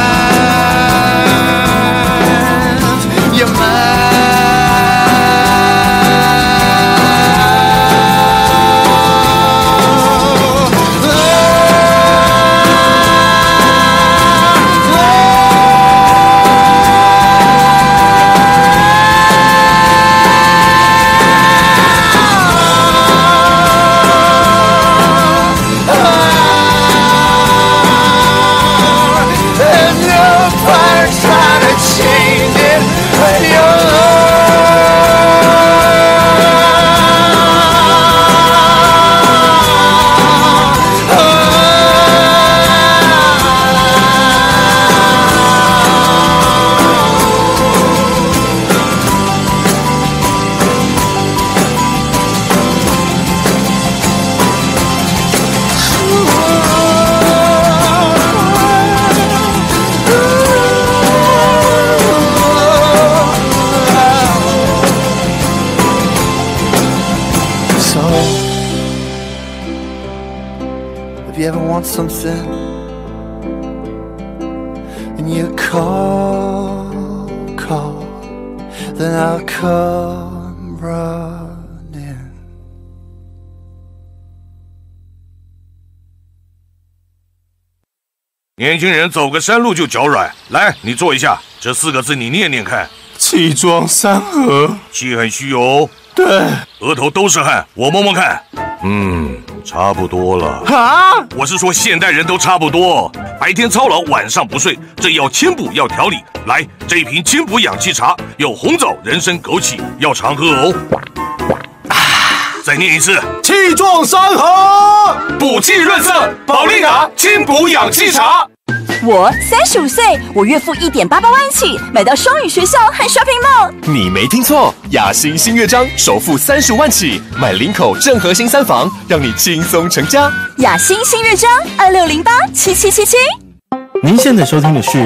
something and you call, call, then I'll come running. 年轻人走个山路就脚软，来，你坐一下，这四个字你念念看。气壮山河，气很虚哦。对，额头都是汗，我摸摸看。嗯，差不多了。啊！我是说现代人都差不多，白天操劳，晚上不睡，这要千补，要调理。来，这一瓶清补养气茶，有红枣、人参、枸杞，要常喝哦。啊再念一次，气壮山河，补气润色，宝利达清补养气茶。我三十五岁，我月付一点八八万起，买到双语学校和 shopping mall。你没听错，雅欣新乐章首付三十万起，买林口正和新三房，让你轻松成家。雅欣新乐章二六零八七七七七。您现在收听的是